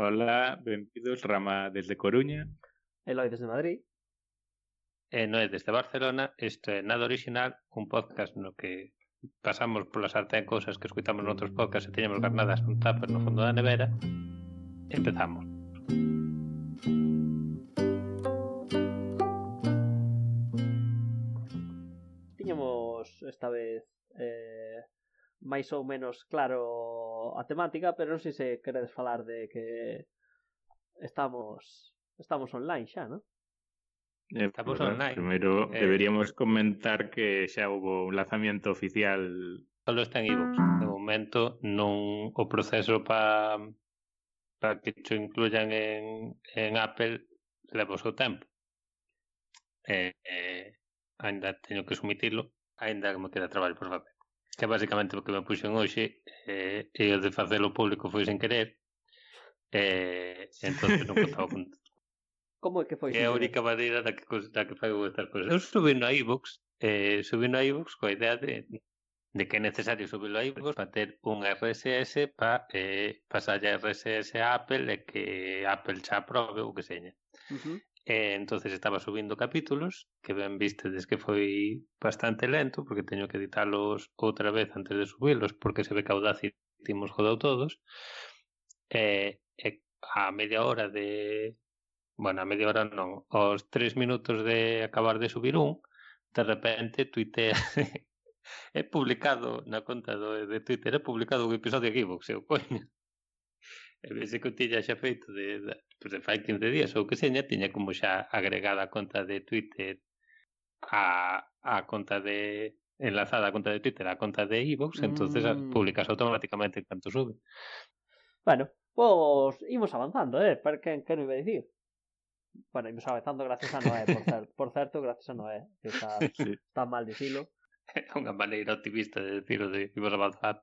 Hola, benvidos Rama desde Coruña. Eloi desde Madrid. E Noé desde Barcelona. Isto é Nada Original, un podcast no que pasamos pola de cousas que escuitamos noutros podcasts e teñemos garnadas con tapas no fondo da nevera. Empezamos. Tiñamos esta vez eh, máis ou menos claro a temática, pero non sei se queredes falar de que estamos estamos online xa, non? Eh, estamos por, online. Primeiro eh, deberíamos comentar que xa houve un lanzamiento oficial solo está en iVoox. De momento non o proceso para para que cho incluyan en, en Apple leva o seu tempo. Eh, eh, ainda teño que sumitilo, ainda que me queda traballo por papel que basicamente o que me puxen hoxe eh, e o de facelo público foi sen querer eh, entón non contaba con... Como é que foi? É a única maneira da que, da que fago estas cousas. Eu subi no iVoox, eh, subi no iVoox coa idea de, de que é necesario subirlo a iVoox para ter un RSS para eh, pasar a RSS a Apple e que Apple xa aprobe o que seña. Uh -huh. E entonces estaba subindo capítulos, que ben vistedes que foi bastante lento, porque teño que editalos outra vez antes de subilos, porque se ve que Audacity timos jodou todos. E, e a media hora de... Bueno, a media hora non, aos tres minutos de acabar de subir un, de repente tuitea he publicado na conta do, de Twitter, he publicado un episodio aquí, eu coño. E vese que o tiña xa feito de, de, pues de fai 15 días ou que seña, tiña como xa agregada a conta de Twitter a, a conta de enlazada a conta de Twitter a conta de iVoox, mm. entonces publicas automáticamente canto sube. Bueno, pois imos avanzando, eh, para que, que non iba a dicir. Bueno, imos avanzando gracias a Noé, por certo, por certo gracias a Noé, que está, sí. está mal dicilo. É unha maneira optimista de decirlo de imos avanzar.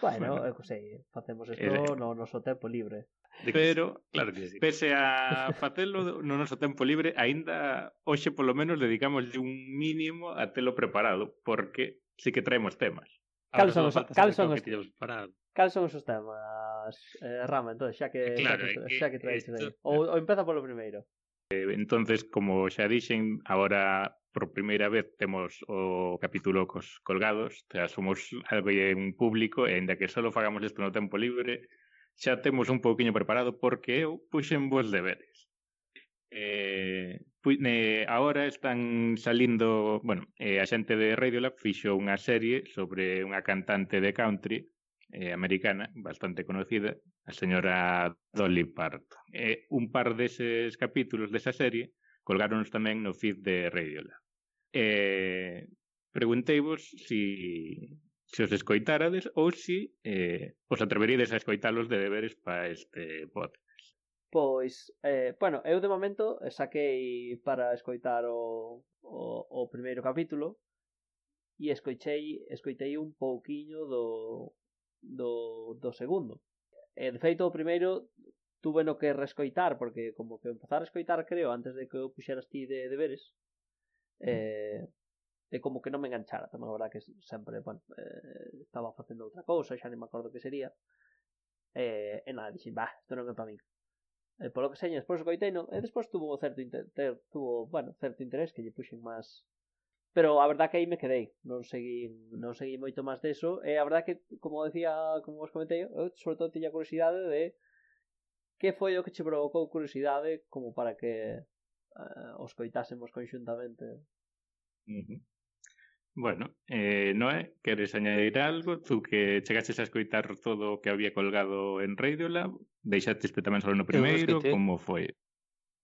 Bueno, eu eh, sei, facemos isto eh, no noso tempo libre. Pero, claro que sí. Pese a facelo no noso tempo libre, aínda hoxe polo menos dedicamos un mínimo a telo preparado, porque sí que traemos temas. Cal son, os, cal, son os, cal son os temas, eh, Rama, entón, xa que, eh, claro, xa que, eh, xa que traes esto... aí. Ou, ou empeza polo primeiro. Eh, entonces, como xa dixen, agora por primeira vez temos o capítulo cos colgados, xa somos algo en público e aínda que só fagamos isto no tempo libre, xa temos un pouquiño preparado porque eu puxen vos deberes. Eh, pu eh, ahora están salindo, bueno, eh, a xente de Radiolab fixo unha serie sobre unha cantante de country eh, americana, bastante conocida, a señora Dolly Parton. Eh, un par deses capítulos desa serie colgaron tamén no feed de Radiolab eh, pregunteivos si, se os escoitarades ou si eh, os atreveríades a escoitalos de deberes para este podcast. Pois, eh, bueno, eu de momento saquei para escoitar o, o, o primeiro capítulo e escoitei, escoitei un pouquiño do, do, do segundo. E, de feito, o primeiro tuve no que rescoitar, porque como que empezar a escoitar, creo, antes de que eu puxeras ti de deberes, eh, e como que non me enganchara. Tamén a verdad que sempre bueno, eh, estaba facendo outra cousa xa nem me acordo que sería eh, e nada, dixen, bah, isto non é para min e polo que seña, despois coitei non e despois tuvo certo inter, ter, tuvo, bueno, certo interés que lle puxen máis. Pero a verdad que aí me quedei non seguí, non seguí moito máis deso e a verdad que, como decía como vos comentei, eu sobre todo tiña curiosidade de que foi o que che provocou curiosidade como para que Eh, uh, os coitásemos conxuntamente. Uh -huh. Bueno, eh, Noé, queres añadir algo? Tú que chegaches a escoitar todo o que había colgado en Radiolab, deixaste tamén solo no primeiro, como foi?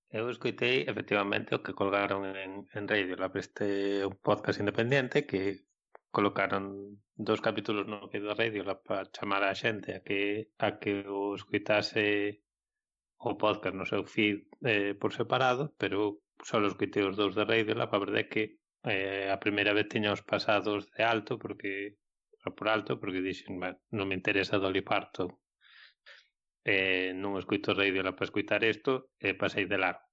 Eu escoitei efectivamente o que colgaron en, en Radiolab, este un podcast independente que colocaron dos capítulos no que do Radiolab para chamar a xente a que a que o escoitase o podcast no seu feed eh, por separado, pero só os quitei os dous de Raidela, para verdade é que eh, a primeira vez tiña os pasados de alto porque por alto porque dixen, bueno, non me interesa Dolly Parton eh, non escuito Radiola para escutar isto e eh, pasei de largo.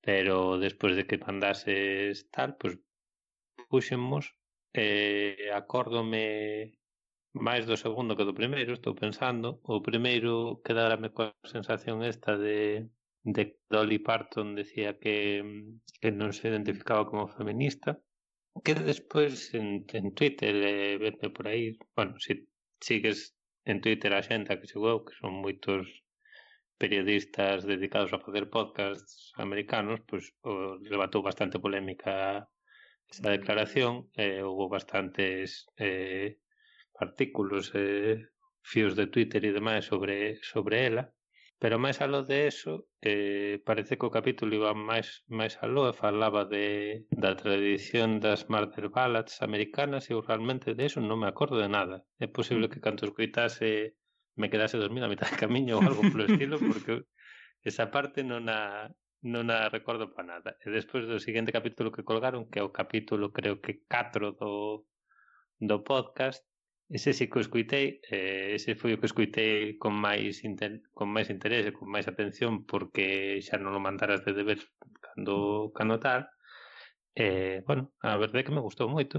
Pero despois de que mandases tal, pois pues, puxemos eh, acórdome máis do segundo que do primeiro, estou pensando. O primeiro quedarame coa sensación esta de, de Dolly Parton decía que, que non se identificaba como feminista, que despois en, en Twitter eh, vende por aí, bueno, si sigues en Twitter a xenta que chegou, que son moitos periodistas dedicados a facer podcasts americanos, pois o, levantou bastante polémica esa declaración, eh, houve bastantes eh, artículos eh, e fíos de Twitter e demais sobre, sobre ela. Pero máis aló de eso, eh, parece que o capítulo iba máis, máis aló e falaba de, da tradición das murder ballads americanas e eu realmente de eso non me acordo de nada. É posible mm. que canto escritase me quedase dormido a mitad de camiño ou algo polo estilo, porque esa parte non a, non a recordo para nada. E despois do seguinte capítulo que colgaron, que é o capítulo creo que 4 do, do podcast, Ese sí que o escuitei, eh, ese foi o que escuitei con máis inter, con máis interese, con máis atención porque xa non o mandaras de deber cando, cando tal. Eh, bueno, a verdade é que me gustou moito,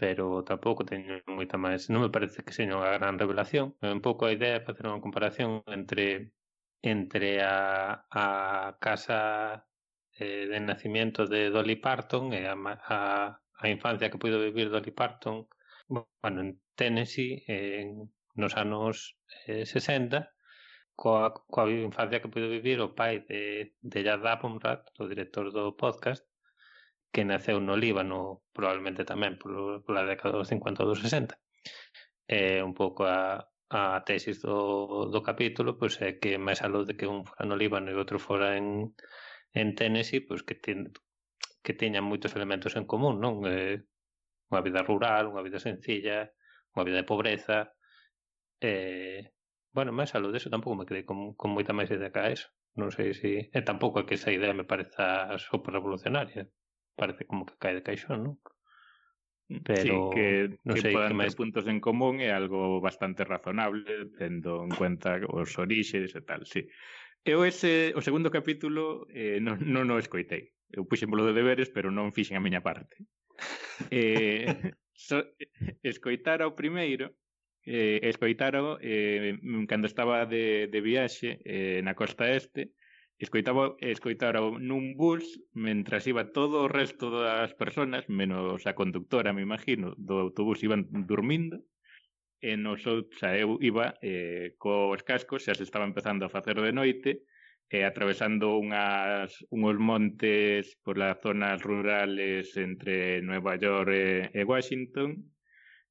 pero tampouco teño moita máis, non me parece que seña unha gran revelación, é un pouco a idea de facer unha comparación entre entre a, a casa eh, de nacimiento de Dolly Parton e a, a, a infancia que puido vivir Dolly Parton bueno, en Tennessee en, nos anos eh, 60 coa, coa infancia que puido vivir o pai de, de Yad Abumrat, o director do podcast, que naceu no Líbano probablemente tamén polo, pola década dos 50 ou dos 60. Eh, un pouco a, a tesis do, do capítulo pois é que máis aló de que un fora no Líbano e outro fora en, en Tennessee, pois que, ten, que teñan moitos elementos en común, non? Eh, unha vida rural, unha vida sencilla, unha vida de pobreza. Eh, bueno, máis aló deso tampouco me quedei con, con moita máis idea que a eso. Non sei se... E tampouco é que esa idea me pareza super revolucionaria. Parece como que cae de caixón, non? Pero sí, que, non que sei, podan que máis... puntos en común é algo bastante razonable tendo en cuenta os orixes e tal, sí. Eu ese, o segundo capítulo eh, non, non o escoitei. Eu puxen polo de deberes, pero non fixen a miña parte eh, so, escoitara o primeiro eh, escoitara eh, cando estaba de, de viaxe eh, na costa este escoitaba escoitara nun bus mentras iba todo o resto das persoas, menos a conductora, me imagino, do autobús iban dormindo, e nos outros, eu iba eh, cos cascos, xa se estaba empezando a facer de noite, eh, atravesando unhas, unhos montes por las zonas rurales entre Nueva York eh, e, e Washington.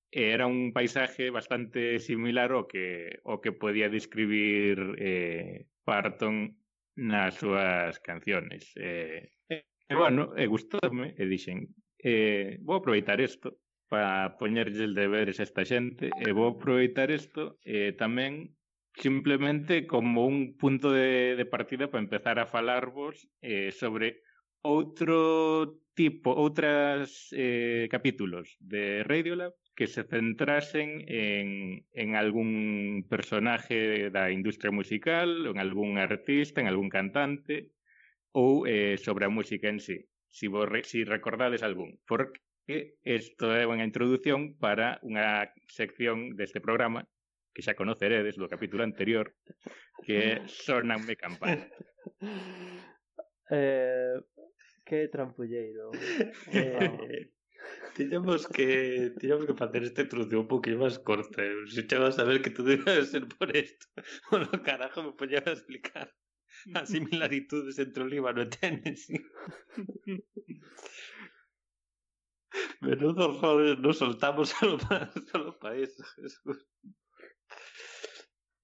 E era un paisaje bastante similar ao que o que podía describir eh, Parton nas súas canciones. Eh, e, bueno, e gustoume e dixen eh, vou aproveitar isto para poñerlle deberes a esta xente e vou aproveitar isto eh, tamén simplemente como un punto de, de partida para empezar a falarvos eh, sobre outro tipo, outras eh, capítulos de Radiolab que se centrasen en, en algún personaje da industria musical, en algún artista, en algún cantante, ou eh, sobre a música en sí, si, vos re, si recordades algún, porque isto é unha introdución para unha sección deste programa que xa conoceredes do capítulo anterior, que Sonanme campana. Eh, que trampulleiro. Eh, tiñamos que tiñamos que facer esta introducción un poquinho máis corta. Se che vas a ver que todo iba a ser por isto. Bueno, carajo, me poñaba a explicar as similaritudes entre o Líbano e Tennessee. Menudo joder, nos soltamos solo para, solo para eso, Jesús.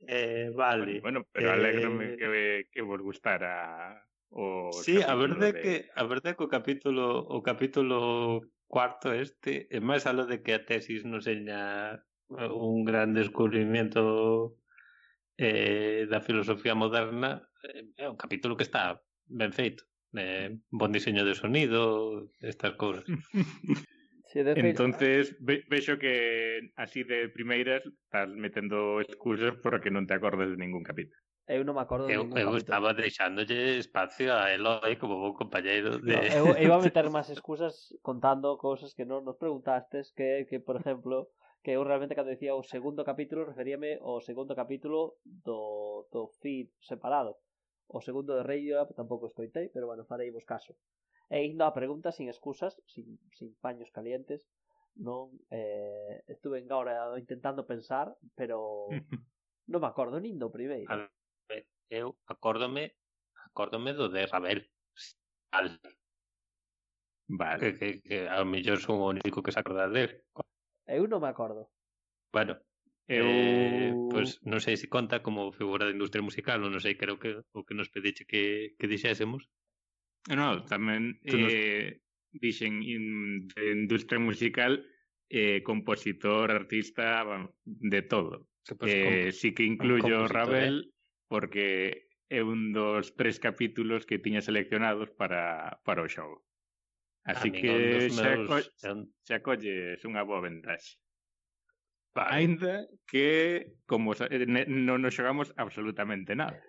Eh, vale. Bueno, bueno pero eh, alegrome que, que vos gustara o Sí, a verdade de... que a verdade que o capítulo o capítulo cuarto este é máis a lo de que a tesis nos seña eh, un gran descubrimiento eh, da filosofía moderna eh, é un capítulo que está ben feito eh, bon diseño de sonido estas cousas Sí, de Entonces, ve, vexo que así de primeiras estás metendo excusas porque non te acordes de ningún capítulo. Eu non me acordo eu, de ningún eu capítulo. estaba deixándolle espacio a Eloi como bon compañeiro. De... No, eu, eu iba a meter máis excusas contando cousas que non nos preguntastes, que, que por exemplo, que eu realmente cando dicía o segundo capítulo referíame ao segundo capítulo do, do feed separado. O segundo de Rei tampouco escoitei, pero bueno, farei vos caso. E indo a pregunta sin excusas, sin, sin paños calientes, non eh, estuve en agora intentando pensar, pero non me acordo nin do primeiro. A ver, eu acórdome, acórdome do de Rabel. Al... Vale. Que, que, que ao mellor son o único que se acorda del. Eu non me acordo. Bueno, eu eh, pues, non sei se conta como figura de industria musical ou non sei, creo que o que nos pediche que, que dixésemos No, tamén eh, dixen in, de industria musical eh, compositor, artista, bueno, de todo. Pues, eh, sí que incluyo Ravel eh? porque é un dos tres capítulos que tiña seleccionados para, para o xogo. Así que xa, meus... co xa colles unha boa ventaxe. Vale. Ainda que como eh, non nos xogamos absolutamente nada.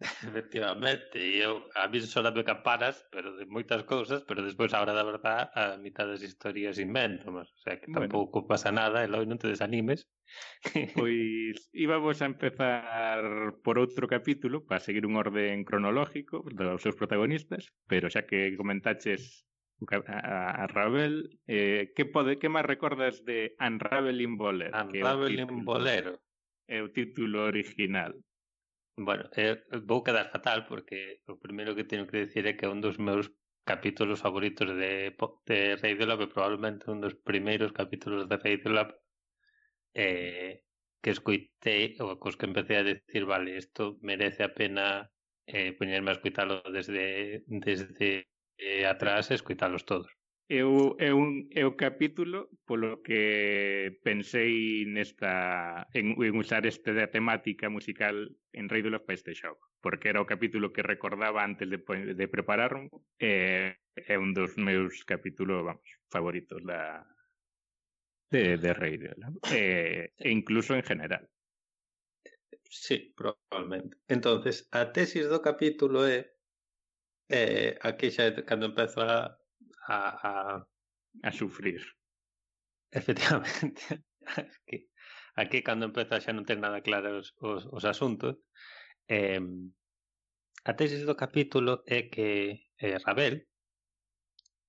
Efectivamente, eu a mí só dame campanas, pero de moitas cousas, pero despois a hora da verdad a mitad das historias inventomas, o sea que tampouco bueno. pasa nada, e logo non te desanimes. Pois íbamos a empezar por outro capítulo para seguir un orden cronológico dos seus protagonistas, pero xa que comentaches a, a Ravel, eh, que pode que máis recordas de Unraveling Bolero? Unraveling Bolero. É o título original. Bueno, eh, vou quedar fatal porque o primeiro que teño que decir é que é un dos meus capítulos favoritos de, de Radiolab e probablemente un dos primeiros capítulos de Radiolab eh, que escoitei ou cos que empecé a decir vale, isto merece a pena eh, poñerme a escoitalo desde, desde eh, atrás e escoitalos todos É o, é, un, é o capítulo polo que pensei nesta en, en usar este da temática musical en Rei do Lof para este xogo, porque era o capítulo que recordaba antes de, de prepararmo e é un dos meus capítulos, vamos, favoritos da de, de Rei do la, e, e incluso en general. Sí, probablemente. Entonces, a tesis do capítulo é eh, aquí xa cando empeza a, a, a sufrir. Efectivamente, aquí, aquí cando empeza xa non ten nada claro os, os, os asuntos. Eh, a tesis do capítulo é que eh, Ravel,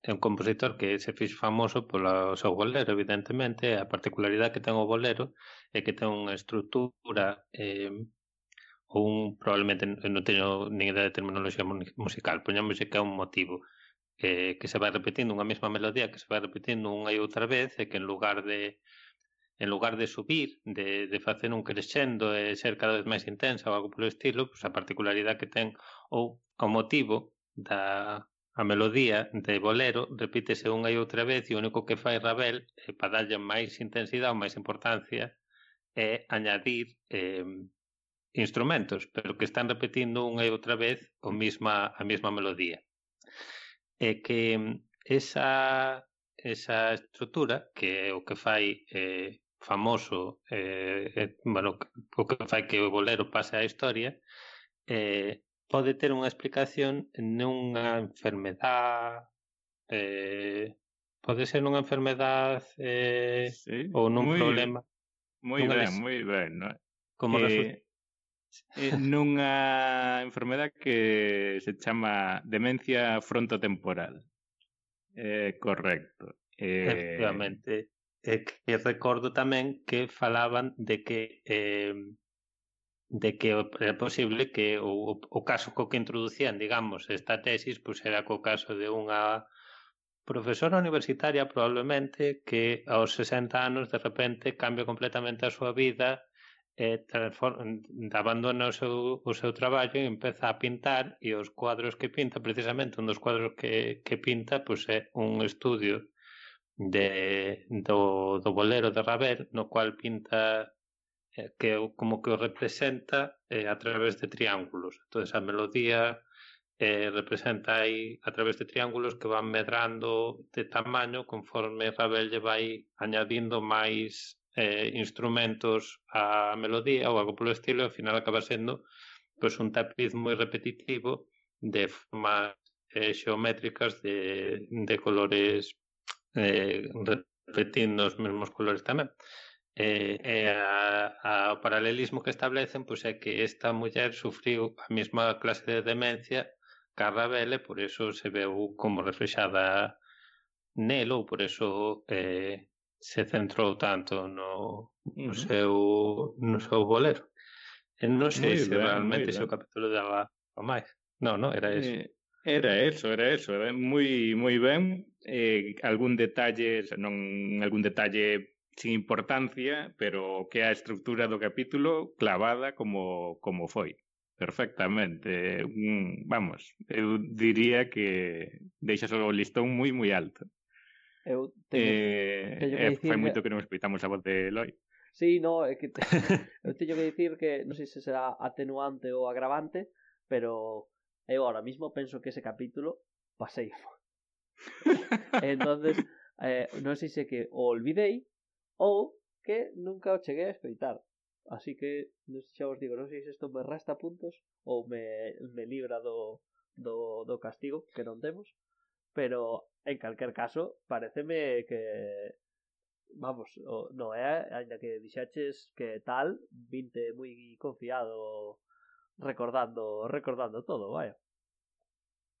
é un compositor que se fixo famoso polo seu bolero, evidentemente, a particularidade que ten o bolero é que ten unha estrutura eh, ou un, probablemente non teño nin idea de terminoloxía musical, poñamos que é un motivo eh, que se vai repetindo unha mesma melodía que se vai repetindo unha e outra vez e que en lugar de en lugar de subir, de, de facer un crescendo e ser cada vez máis intensa ou algo polo estilo, pois a particularidade que ten ou o motivo da a melodía de bolero repítese unha e outra vez e o único que fai Ravel eh, para darlle máis intensidade ou máis importancia é añadir eh, instrumentos, pero que están repetindo unha e outra vez o misma, a mesma melodía é que esa, esa estrutura, que é o que fai eh, famoso, eh, eh, bueno, o que fai que o bolero pase á historia, eh, pode ter unha explicación nunha enfermedad eh, pode ser nunha enfermedad eh, sí, ou nun muy, problema. Moi ben, moi ben. No? Como eh, resulta eh, nunha enfermedad que se chama demencia frontotemporal. Eh, correcto. Eh... Efectivamente. E que recordo tamén que falaban de que eh, de que é posible que o, o caso co que introducían, digamos, esta tesis, pois pues era co caso de unha profesora universitaria probablemente que aos 60 anos de repente cambia completamente a súa vida eh, abandona o seu, o seu traballo e empeza a pintar e os cuadros que pinta, precisamente un dos cuadros que, que pinta pois é un estudio de, do, do bolero de Ravel no cual pinta eh, que como que o representa eh, a través de triángulos. Entonces a melodía eh, representa aí a través de triángulos que van medrando de tamaño conforme Ravel lle vai añadindo máis eh, instrumentos a melodía ou algo polo estilo, e ao final acaba sendo pois, un tapiz moi repetitivo de formas eh, xeométricas de, de colores eh, repetindo os mesmos colores tamén. Eh, e, eh, eh, a, a, o paralelismo que establecen pois é que esta muller sufriu a mesma clase de demencia que a por eso se veu como reflexada nelo, ou por eso eh, se centrou tanto no, no seu no seu bolero. E non sei se ben, realmente se o capítulo daba o máis. Non, non, era eso. Eh, era eso, era eso, era moi moi ben. Eh, algún detalle, non algún detalle sin importancia, pero que a estructura do capítulo clavada como como foi. Perfectamente. Un, vamos, eu diría que deixa o listón moi moi alto. Eu teño, eh, teño que eh, Fai moito que non escoitamos a voz de Eloi. Sí, no, é que te... eu teño que dicir que non sei se será atenuante ou agravante, pero eu ahora mismo penso que ese capítulo pasei. entonces, eh, non sei se que o olvidei ou que nunca o cheguei a escoitar. Así que, non sei, xa vos digo, non sei se isto me resta puntos ou me, me libra do, do, do castigo que non temos pero en calquer caso, pareceme que vamos, o, no é, aínda que dixaches que tal, vinte moi confiado recordando recordando todo, vaya.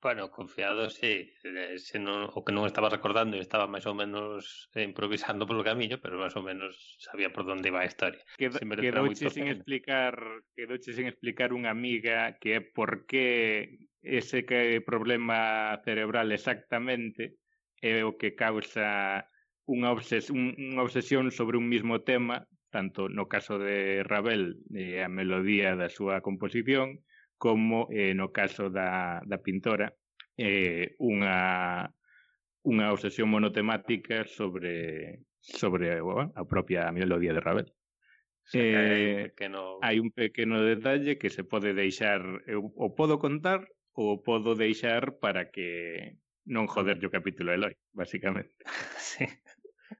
Bueno, confiado, sí. Eh, se non, o que non estaba recordando, e estaba máis ou menos improvisando polo camiño, pero máis ou menos sabía por onde iba a historia. Qued, quedouche sin explicar, quedouche sin explicar unha amiga que é por que ese que problema cerebral exactamente é o que causa unha, obses unha obsesión sobre un mismo tema, tanto no caso de Ravel eh, a melodía da súa composición, como eh, no caso da, da pintora, eh, unha, unha obsesión monotemática sobre sobre bueno, a propia melodía de Ravel. Eh, hai, un eh, pequeno... hai un pequeno detalle que se pode deixar eu o podo contar o podo deixar para que non joder o capítulo Eloi, basicamente. sí.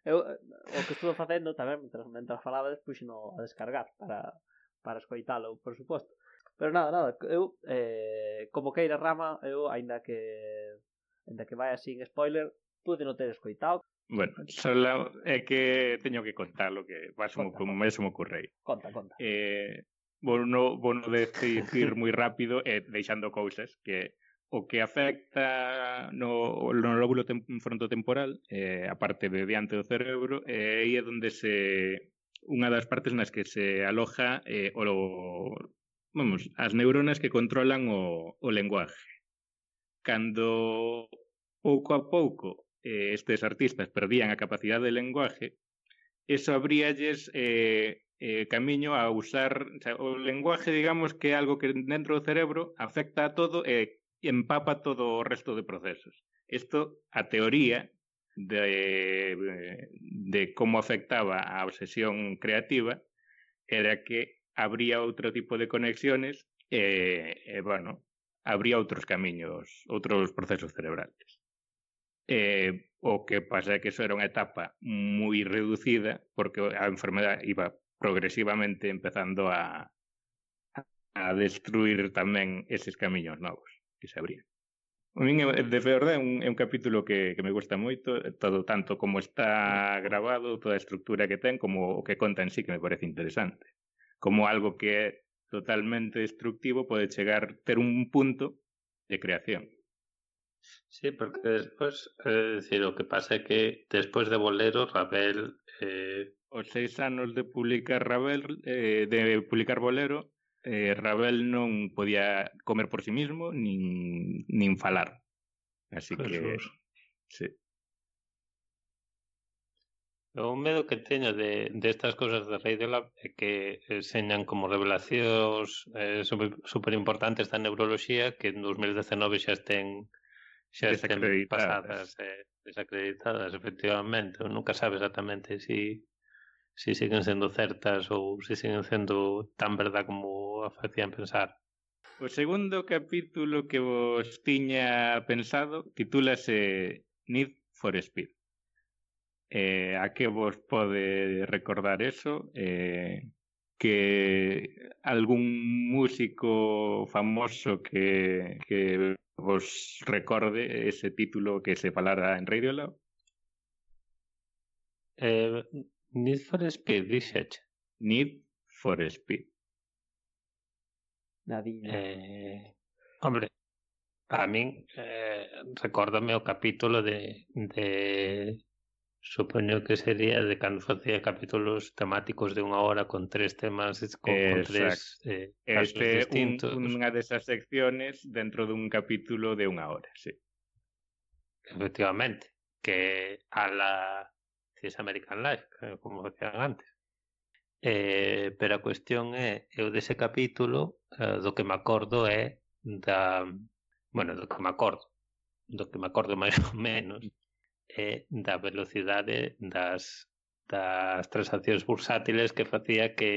Eu, eh, o que estuve facendo tamén, mentras, mentras despois no a descargar para, para escoitalo, por suposto. Pero nada, nada, eu, eh, como queira rama, eu, aínda que aínda que vai así en spoiler, pude non ter escoitado. Bueno, só é que teño que contalo que vas como, como me me ocurrei. Conta, conta. Eh, Bono, bono decir moi rápido e deixando cousas que o que afecta no, no lóbulo tem, frontotemporal eh, a parte de diante do cerebro eh, aí é onde se unha das partes nas que se aloja eh, o, vamos, as neuronas que controlan o, o lenguaje. Cando pouco a pouco eh, estes artistas perdían a capacidade de lenguaje eso abríalles eh, eh, camiño a usar o, sea, o lenguaje, digamos, que é algo que dentro do cerebro afecta a todo e empapa todo o resto de procesos. Isto, a teoría de, de como afectaba a obsesión creativa era que habría outro tipo de conexiones e, e bueno, habría outros camiños, outros procesos cerebrales. E, o que pasa é que eso era unha etapa moi reducida porque a enfermedade iba progresivamente empezando a, a destruir tamén eses camiños novos que se abrían. A min, eh, de verdade, é un, é un capítulo que, que me gusta moito, eh, todo tanto como está grabado, toda a estructura que ten, como o que conta en sí, que me parece interesante. Como algo que é totalmente destructivo pode chegar ter un punto de creación. Sí, porque despois, eh, decir, o que pasa é que despois de Bolero, Ravel eh, os seis anos de publicar Ravel, eh, de publicar Bolero, eh, Ravel non podía comer por si sí mismo nin, nin falar. Así Jesús. que... Sí. O medo que teño de, de estas cousas de Rei Lab é que señan como revelacións eh, super, super importantes da neuroloxía que en 2019 xa estén xa estén pasadas eh, desacreditadas, efectivamente. Nunca sabe exactamente se si si siguen sendo certas ou si siguen sendo tan verdad como a facían pensar. O segundo capítulo que vos tiña pensado titúlase Need for Speed. Eh, a que vos pode recordar eso? Eh, que algún músico famoso que, que vos recorde ese título que se falara en Radio Lab? Eh, Need for Speed, dixeche. Need for Speed. Nadiña. Eh, hombre, a min eh, recórdame o capítulo de, de supoño que sería de cando facía capítulos temáticos de unha hora con tres temas con, con tres eh, casos este, distintos. Un, unha desas secciones dentro dun capítulo de unha hora, sí. Efectivamente, que a la si es American Life, como decían antes. Eh, pero a cuestión é, eu dese capítulo, eh, do que me acordo é da... Bueno, do que me acordo, do que me acordo máis ou menos, é da velocidade das, das transaccións bursátiles que facía que,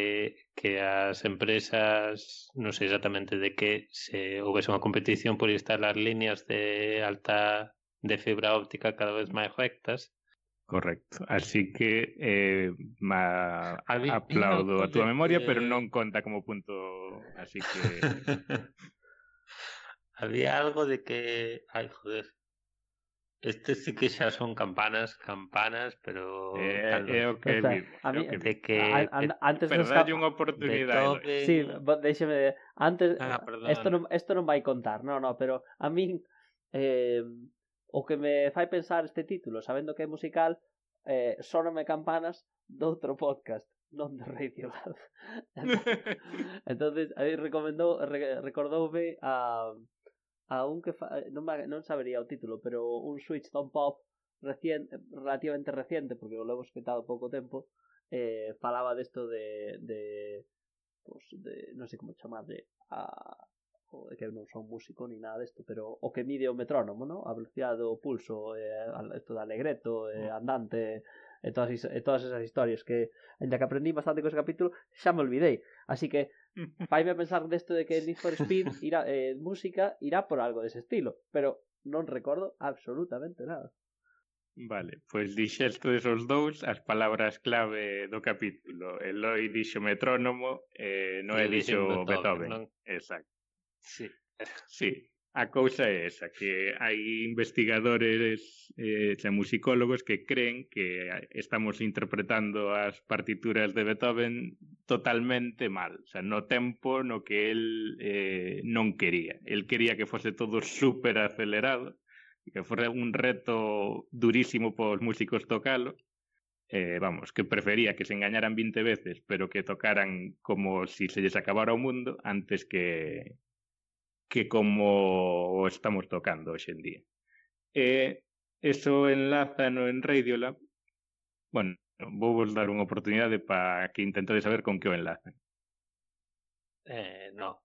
que as empresas, non sei exactamente de que, se houvese unha competición por instalar líneas de alta de fibra óptica cada vez máis rectas Correcto. Así que eh, aplaudo a tu memoria, pero no conta como punto. Así que. Había algo de que. Ay, joder. Este sí que ya son campanas, campanas, pero. Eh, eh, eh de que, ah, a, a, antes de hay una oportunidad. De sí, déxeme. Antes. Ah, esto, no, esto no vai contar, no, no, pero a mí. Eh, O que me fai pensar este título, sabendo que é musical, eh, soname campanas doutro podcast non de Radio Lab. entonces, aí recomendou re, recordoume a a un que fa, non, va, non sabería o título, pero un Switch Tom Pop recien, relativamente reciente, porque o levo escutado pouco tempo, eh, falaba desto de, de, pues, de non sei como chamar de, a que eu non son músico ni nada desto, pero o que mide o metrónomo, no? a velocidade do pulso, eh, esto da alegreto, eh, andante, e todas, e todas esas historias que, ainda que aprendí bastante con ese capítulo, xa me olvidei. Así que, faime a pensar desto de que Need for Speed, irá, eh, música, irá por algo dese estilo, pero non recordo absolutamente nada. Vale, pois dixeste esos dous as palabras clave do capítulo. Eloi dixo metrónomo e eh, Noé dixo Beethoven. Beethoven. Non? Exacto. Sí. Sí, a cousa é esa, que hai investigadores eh, e musicólogos que creen que estamos interpretando as partituras de Beethoven totalmente mal, o sea, no tempo no que el eh, non quería. El quería que fose todo super acelerado, que fose un reto durísimo para os músicos tocalo, eh, vamos, que prefería que se engañaran 20 veces, pero que tocaran como si se les acabara o mundo antes que que como estamos tocando hoxe en día. E eso enlaza no en Radiolab. Bueno, vou vos dar unha oportunidade para que intentades saber con que o enlazan. Eh, no.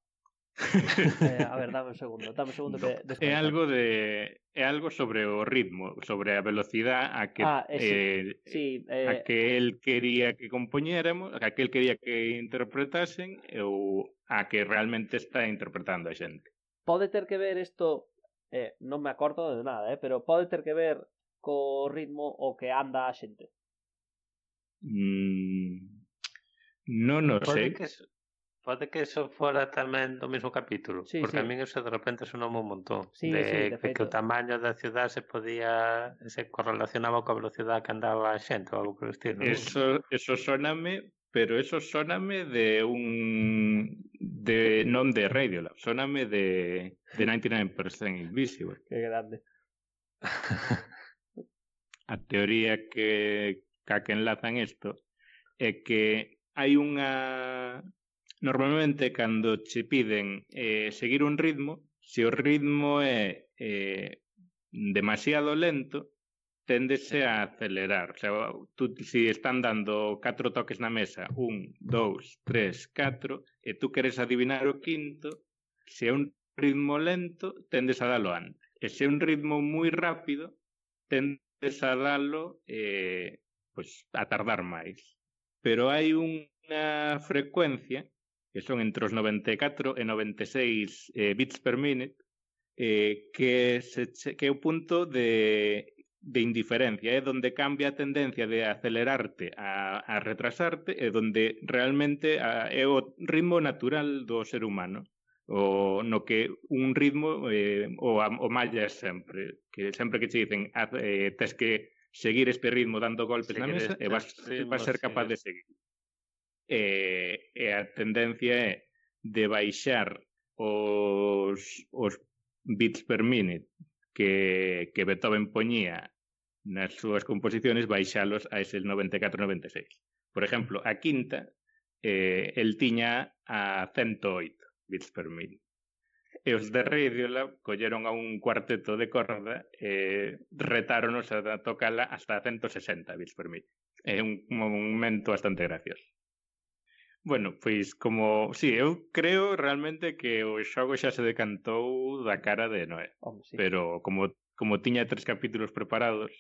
eh, a ver, dame un segundo, dame un segundo no. que desconecto. É algo de é algo sobre o ritmo, sobre a velocidade a que ah, eh, eh, sí, eh, a que el quería que compoñéramos, a que el quería que interpretasen ou a que realmente está interpretando a xente. Pode ter que ver isto, eh, non me acordo de nada, eh, pero pode ter que ver co ritmo o que anda a xente. Mm, non o sei. Pode Que, pode que eso fora tamén do mesmo capítulo, sí, porque sí. a min eso de repente sonou un montón, sí, de, sí, de que, que o tamaño da ciudad se podía se correlacionaba coa velocidade que andaba a xente ou algo por estilo. Eso, eso soname pero eso soname de un de non de Radiolab, soname de de 99% Invisible. Que grande. A teoría que ca que enlazan isto é que hai unha normalmente cando che piden eh, seguir un ritmo, se o ritmo é eh, demasiado lento, tendese a acelerar. O sea, tú, si están dando catro toques na mesa, un, dous, tres, catro, e tú queres adivinar o quinto, se é un ritmo lento, tendes a dalo antes. E se é un ritmo moi rápido, tendes a dalo eh, pues, pois, a tardar máis. Pero hai unha frecuencia que son entre os 94 e 96 eh, bits per minute, eh, que, se, que é o punto de de indiferencia, é donde cambia a tendencia de acelerarte a, a retrasarte e donde realmente a, é o ritmo natural do ser humano o no que un ritmo eh, o, o malla sempre que sempre que che dicen haz, eh, tes que seguir este ritmo dando golpes na mesa e eh, vas, vas ser capaz de seguir. E, e a tendencia é de baixar os, os bits per minute que, que Beethoven poñía nas súas composiciones baixalos a ese 94-96. Por exemplo, a quinta eh, el tiña a 108 bits per mil. E os de Radiolab colleron a un cuarteto de corda e eh, retáronos a tocala hasta 160 bits per mil. É un momento bastante gracioso. Bueno, pois como... Sí, eu creo realmente que o xogo xa se decantou da cara de Noé. Oh, sí. Pero como, como tiña tres capítulos preparados,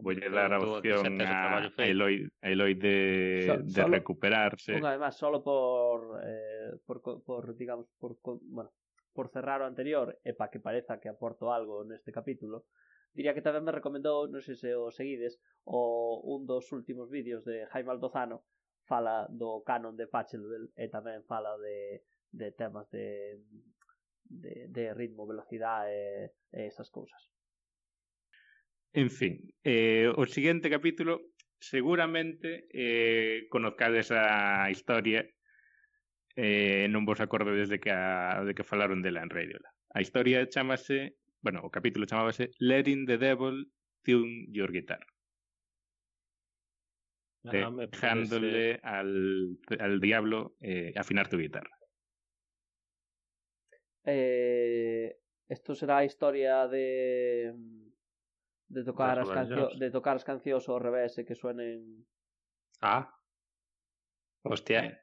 vou dar a opción a, a, Eloi, a Eloy de, so, de solo, recuperarse. Unha además, solo por, eh, por, por digamos, por, bueno, por cerrar o anterior eh, e para que pareza que aporto algo neste capítulo, diría que tamén me recomendou, non sei se o seguides, o un dos últimos vídeos de Jaime Aldozano, fala do canon de Pachelbel e tamén fala de, de temas de, de, de ritmo, velocidade e, e esas cousas. En fin, eh, o siguiente capítulo seguramente eh, conozcades a historia eh, non vos acordedes de que, a, de que falaron dela en Radiola. A historia chamase, bueno, o capítulo chamábase Letting the Devil Tune Your Guitar dejándole al, al diablo eh, afinar tu guitarra. Eh, esto será historia de de tocar as cancións de tocar as cancións ao revés e que suenen Ah. Hostia. Eh,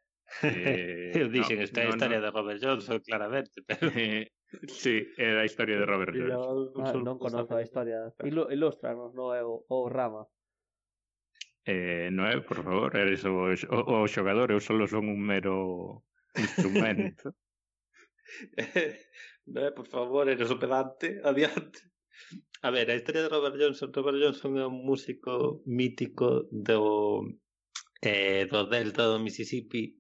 eh Eu dixen, no, esta no, historia no. de Robert Johnson, claramente, pero... Eh, sí, era a historia de Robert Johnson. Ah, non conozo a historia. Ilu ilustranos, non é o, o Rama. Eh, é, por favor, eres o, o, o xogador, eu solo son un mero instrumento. Noé, por favor, eres o pedante, adiante. A ver, a historia de Robert Johnson. Robert Johnson é un músico mítico do, eh, do Delta do Mississippi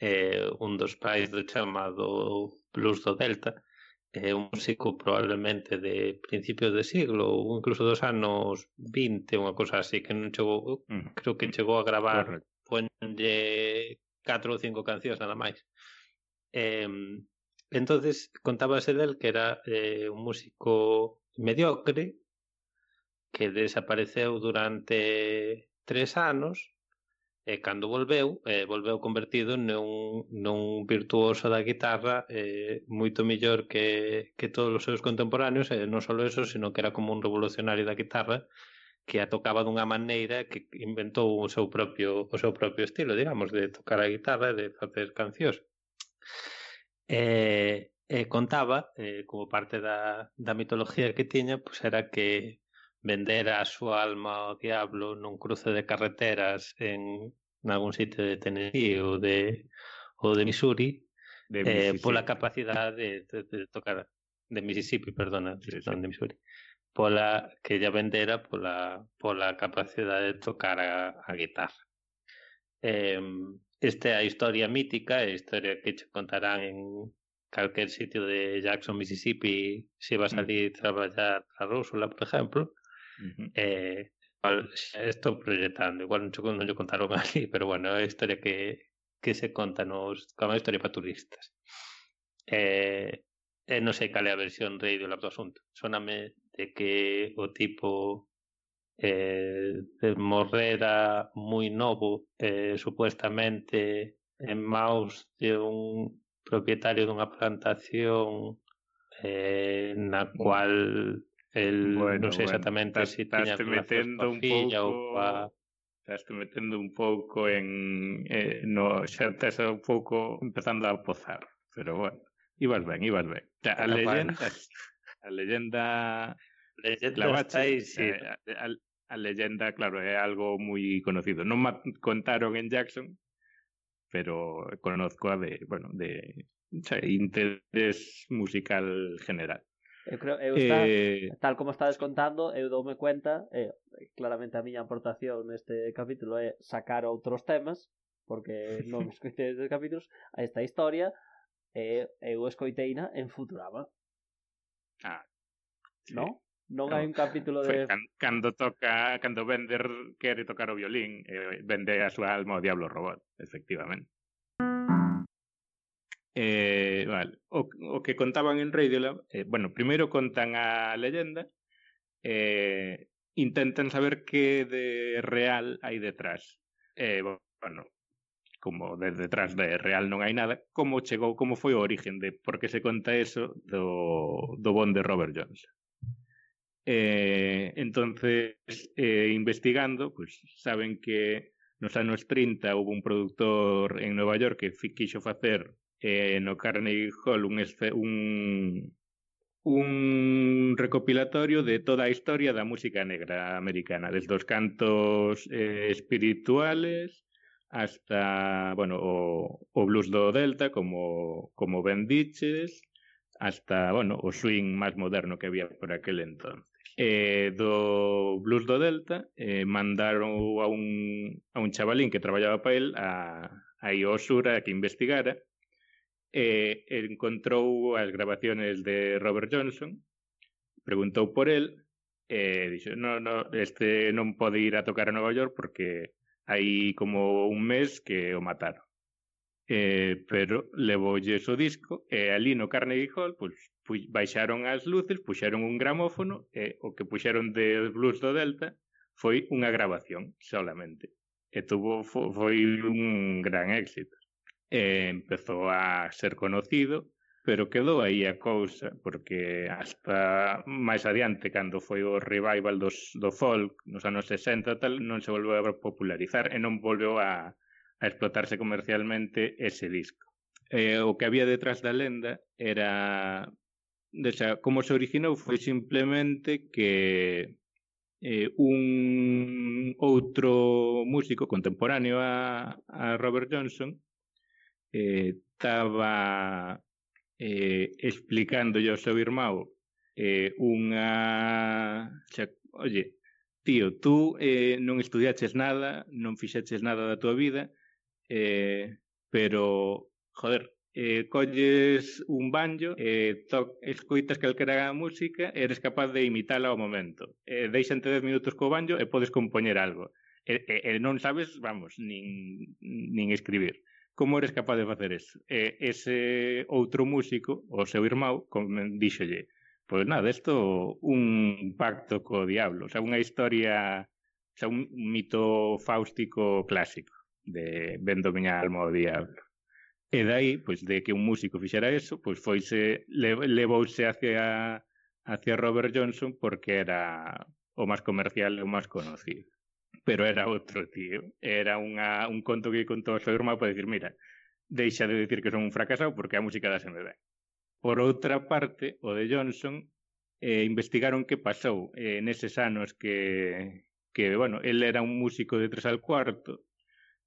eh, un dos pais do chamado Blues do Delta. É eh, un músico probablemente de principios de siglo ou incluso dos anos 20, unha cosa así que non chegou, mm. creo que chegou a gravar ponlle catro ou cinco cancións nada máis. Eh, entonces contábase del que era eh, un músico mediocre que desapareceu durante tres anos e cando volveu, eh, volveu convertido nun, nun virtuoso da guitarra eh, moito mellor que, que todos os seus contemporáneos, e eh, non só eso, sino que era como un revolucionario da guitarra que a tocaba dunha maneira que inventou o seu propio o seu propio estilo, digamos, de tocar a guitarra e de facer cancións. Eh, e contaba, eh, como parte da, da mitología que tiña, pois era que vender a súa alma ao diablo nun cruce de carreteras en algún sitio de Tennessee ou de ou de Missouri de eh, pola capacidade de, de, de tocar de Mississippi, perdona, sí, sí. de Missouri pola que ella vendera pola, pola capacidade de tocar a, a guitarra. Eh, esta é a historia mítica, a historia que che contarán en calquer sitio de Jackson, Mississippi, se vas a ali traballar a Rúsula, por exemplo, Uh -huh. eh, estou proyectando, igual non, non lle contaron ali, pero bueno, é a historia que, que se conta nos, como a historia para turistas. Eh, eh, non sei cal é a versión radio do asunto. Soname de que o tipo eh, morrera moi novo eh, supuestamente en maus de un propietario dunha plantación eh, na cual El, bueno, non sei exactamente bueno, si tiña metendo un pouco ou pa... estás metendo un pouco en eh, no, xa estás un pouco empezando a pozar, pero bueno, ibas ben, ibas ben. O sea, a leyenda, a leyenda leyenda clavache, aí, sí. eh, a, a leyenda, claro, é algo moi conocido. Non me contaron en Jackson, pero conozco a de, bueno, de o sea, interés musical general. Eu creo, eh, eu está, eh... tal como estades contando, eu doume cuenta, eh, claramente a miña aportación neste capítulo é sacar outros temas, porque non escoitei estes capítulos, a esta historia, e eh, eu escoiteina en Futurama. Ah, sí. non? Non hai un capítulo de... Can, cando toca, cando Bender quere tocar o violín, eh, vende a súa alma ao Diablo Robot, efectivamente. Eh, vale. o, o que contaban en Radiolab, eh, bueno, primeiro contan a leyenda, eh, intentan saber que de real hai detrás. Eh, bueno, como de detrás de real non hai nada, como chegou, como foi o origen de por que se conta eso do, do bon de Robert Jones. Eh, entonces, eh, investigando, pues saben que nos anos 30 hubo un productor en Nova York que quixo facer eh, no Carnegie Hall un, un un recopilatorio de toda a historia da música negra americana, desde os cantos eh, espirituales hasta, bueno, o, o blues do Delta, como, como ben diches, hasta, bueno, o swing máis moderno que había por aquel entón eh, do Blues do Delta eh, mandaron a un, a un chavalín que traballaba para el a, a Iosura que investigara e eh, encontrou as grabaciones de Robert Johnson preguntou por el e eh, dixo, no, no, este non pode ir a tocar a Nova York porque hai como un mes que o mataron eh, pero levoulle o disco e eh, ali no Carnegie Hall pois, baixaron as luces, puxeron un gramófono e o que puxeron de blues do Delta foi unha grabación solamente. E tuvo foi un gran éxito. E empezou a ser conocido, pero quedou aí a cousa, porque hasta máis adiante, cando foi o revival dos, do folk nos anos 60 tal, non se volveu a popularizar e non volveu a, a explotarse comercialmente ese disco. Eh, o que había detrás da lenda era de xa, como se originou foi simplemente que eh, un outro músico contemporáneo a, a Robert Johnson eh, estaba eh, eh, explicando ao seu irmão eh, unha xa, oye, tío, tú eh, non estudiaches nada non fixaches nada da tua vida eh, pero, joder eh, colles un banjo, eh, to escoitas calquera música e eres capaz de imitala ao momento. Eh, deixante 10 minutos co banjo e podes compoñer algo. E, e, e non sabes, vamos, nin, nin escribir. Como eres capaz de facer eso? E, ese outro músico, o seu irmão, díxolle, pois nada, isto un pacto co diablo, o sea, unha historia, o sea, un mito fáustico clásico de vendo miña alma ao diablo. E dai, pois, de que un músico fixera eso, pois foise, le, levouse hacia, hacia Robert Johnson porque era o máis comercial e o máis conocido. Pero era outro, tío. Era unha, un conto que contou a súa irmá para dicir, mira, deixa de dicir que son un fracasado porque a música da SMB. ben. Por outra parte, o de Johnson eh, investigaron que pasou eh, neses anos que, que, bueno, él era un músico de tres al cuarto,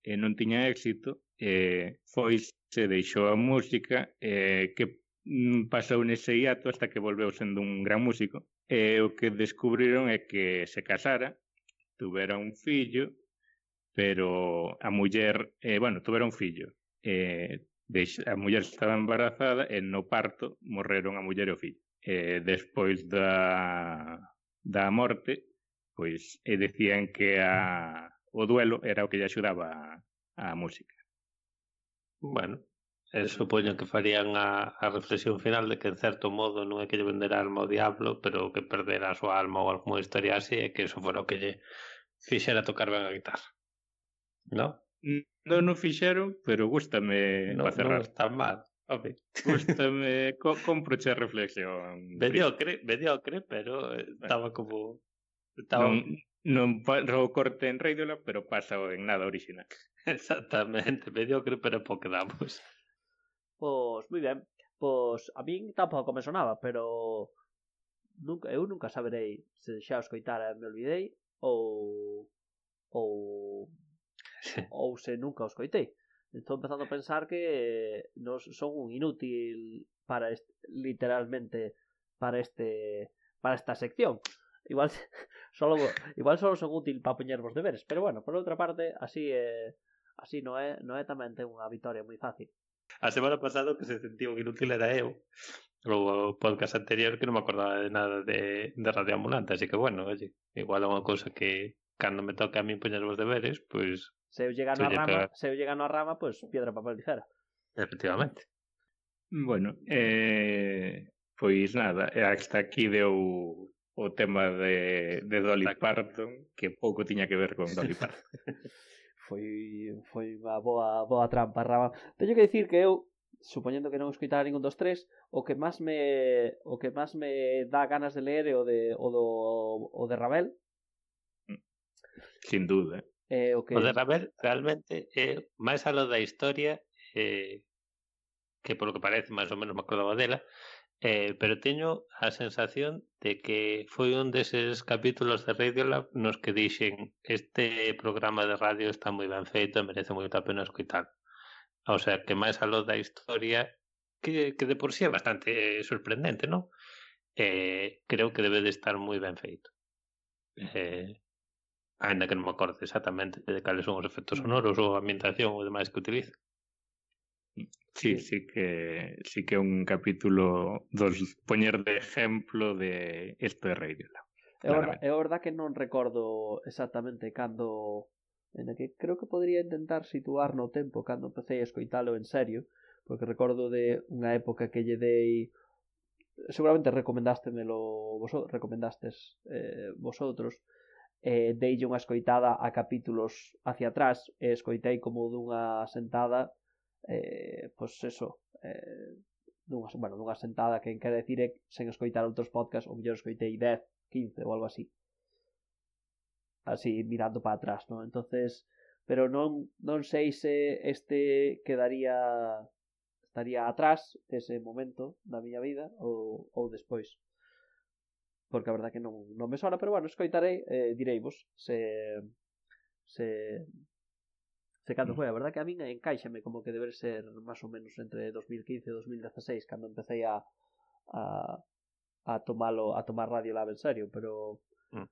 eh, non tiña éxito, eh, foise, deixou a música, eh, que mm, pasou nese hiato hasta que volveu sendo un gran músico. E o que descubriron é que se casara, tuvera un fillo, pero a muller, eh, bueno, tuvera un fillo. Eh, a muller estaba embarazada e no parto morreron a muller e o fillo. Eh, despois da, da morte, pois e decían que a, o duelo era o que lle axudaba a, a música. Bueno, eh, e supoño que farían a, a reflexión final de que en certo modo non é que lle vendera alma ao diablo, pero que perdera a súa alma ou alguma historia así e que eso fora o que lle fixera tocar ben a guitarra. Non? Non o fixeron, pero gústame no, para cerrar. Non está mal. Home. Gústame, co comproche a reflexión. Mediocre, mediocre, pero eh, estaba como... Estaba... Non, non o corte en Reidola, pero pasa en nada original. Exactamente, mediocre pero po que damos. Pois, moi ben. Pois, a min tampouco me sonaba, pero nunca, eu nunca saberei se xa o escoitara e me olvidei ou ou ou se nunca o escoitei. Estou empezando a pensar que nos son un inútil para este, literalmente para este para esta sección. Igual solo igual solo son útil para poñer vos deberes, pero bueno, por outra parte, así eh Así non é, non é tamén ten unha vitoria moi fácil. A semana pasada que se sentiu inútil era eu o podcast anterior que non me acordaba de nada de, de Radio Ambulante, así que bueno, oye, igual é unha cousa que cando me toca a mí poñer os deberes, pois... Pues, se eu llegano a rama, se eu llegano a rama, pois pues, piedra, papel, tijera. Efectivamente. Bueno, eh, pois nada, hasta aquí deu o tema de, de Dolly Parton, que pouco tiña que ver con Dolly Parton foi, foi unha boa, boa trampa, Rama. Teño que dicir que eu, supoñendo que non escoitara ningún dos tres, o que máis me o que máis me dá ganas de ler é o de o do o de Ravel. Sin duda. Eh, o, que... o de Ravel realmente é máis a lo da historia eh, que polo que parece máis ou menos me acordaba dela eh, pero teño a sensación de que foi un deses capítulos de Radiolab nos que dixen este programa de radio está moi ben feito e merece moito a pena escutar. O sea, que máis aló da historia que, que de por sí é bastante eh, sorprendente, non? Eh, creo que debe de estar moi ben feito. Eh, ainda que non me acordo exactamente de cales son os efectos sonoros ou a ambientación ou demais que utiliza. Sí, sí que sí que é un capítulo dos poñer de exemplo de isto de Radiolab. É verdad, é verdad que non recordo exactamente cando en que creo que podría intentar situar no tempo cando empecé a escoitalo en serio, porque recordo de unha época que lle dei seguramente recomendástemelo vos, recomendastes eh, vosotros eh, deille unha escoitada a capítulos hacia atrás e escoitei como dunha sentada eh, pois eso, eh, dunha, bueno, dunha sentada que quer decir é sen escoitar outros podcasts, ou mellor escoitei 10, 15 ou algo así. Así, mirando para atrás, non? entonces pero non, non sei se este quedaría estaría atrás dese momento da miña vida ou, ou despois porque a verdad que non, non me sona pero bueno, escoitarei eh, direi vos se, se Se cando mm. foi, a verdad que a min encaixame como que deber ser máis ou menos entre 2015 e 2016 cando empecé a a, a tomalo a tomar Radio Lab en serio, pero mm.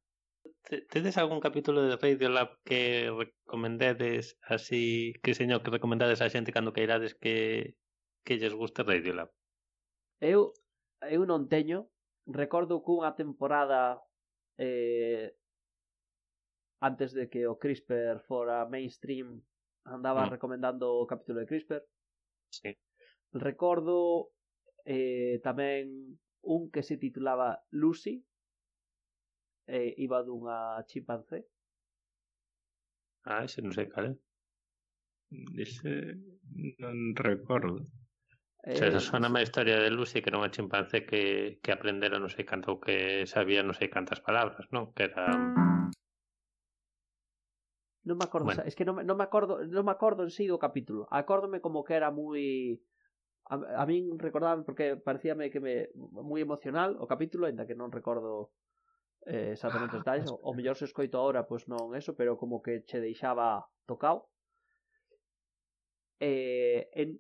Tedes algún capítulo de Radio Lab que recomendedes así, que señor, que recomendades a xente cando queirades que que lles guste Radio Lab? Eu eu non teño, recordo cunha temporada eh, antes de que o CRISPR fora mainstream andaba mm. recomendando o capítulo de CRISPR. Sí. Recordo eh, tamén un que se titulaba Lucy, eh, iba dunha chimpancé. Ah, ese non sei cal é. Ese non recordo. Eh, o sea, esa sona má historia de Lucy que non é chimpancé que, que aprendera non sei canto que sabía non sei cantas palabras, non? Que era... Non me acordo, bueno. Es que non, non me acordo, non me acordo en sí do capítulo. Acórdome como que era moi a, a min recordaba porque parecíame que me moi emocional o capítulo, aínda que non recordo eh, exactamente os detalles, o, o mellor se escoito ahora, pois pues non eso, pero como que che deixaba tocado. Eh, en...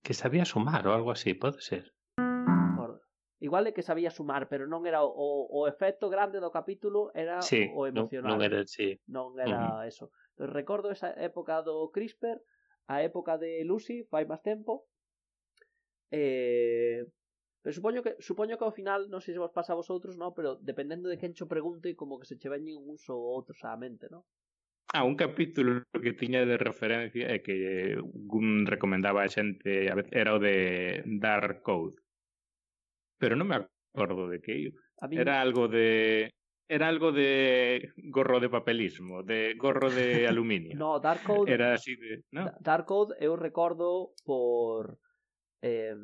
Que sabía sumar ou algo así, pode ser. Igual de que sabía sumar, pero non era o, o efecto grande do capítulo era sí, o emocional. Non, non era, sí. non era uh -huh. eso. Entonces, recordo esa época do CRISPR, a época de Lucy, fai máis tempo. Eh, pero supoño que supoño que ao final, non sei se vos pasa a vosotros, no, pero dependendo de quen cho pregunte, como que se che veñen uns ou outros á mente, non? Ah, un capítulo que tiña de referencia e que un recomendaba a xente a vez, era o de Dark Code pero non me acordo de que iba. Era algo de era algo de gorro de papelismo, de gorro de aluminio. no, Dark Code. Era así de, ¿no? Dark Code eu recordo por eh,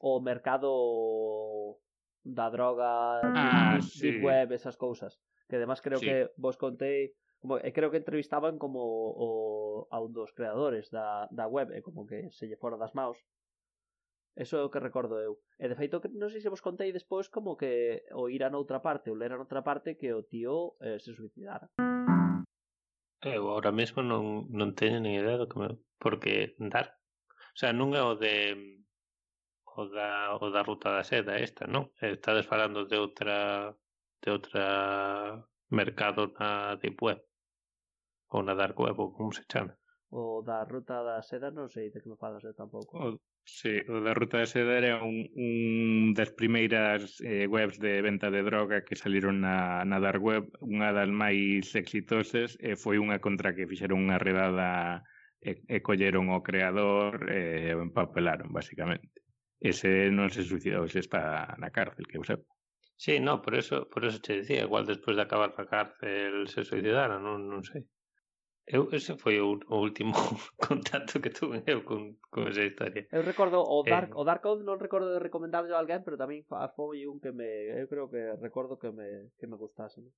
o mercado da droga, ah, deep, sí. deep web, esas cousas, que además creo sí. que vos contei como, e creo que entrevistaban como o, a un dos creadores da, da web e como que se lle fora das maus Eso é o que recordo eu. E de feito, non sei se vos contei despois como que o ir a noutra parte, o ler a noutra parte que o tío eh, se suicidara. Eu ahora mesmo non, non teño nin idea do que me... Porque dar... O sea, non é o de... O da, o da ruta da seda esta, non? Estades falando de outra... De outra mercado na Deep Web. Ou na Dark Web, ou como se chama. O da ruta da seda non sei de que me falas eu tampouco. O, Sí, o da Ruta da Seda era un, un das primeiras eh, webs de venta de droga que saliron na, na Dark Web, unha das máis exitosas, e eh, foi unha contra que fixeron unha redada e, e colleron o creador e eh, o empapelaron, basicamente. Ese non se suicidou, ese está na cárcel, que eu sepa. Sí, no, por eso, por eso te decía, igual despois de acabar na cárcel se suicidaron, non, non sei. Eu, ese foi o, o último contacto que tuve eu con, con esa historia. Eu recordo o eh, Dark, eh, o Dark Oath, non recordo de recomendarlo a alguén, pero tamén foi un que me, eu creo que recordo que me, que me gustase. ¿no?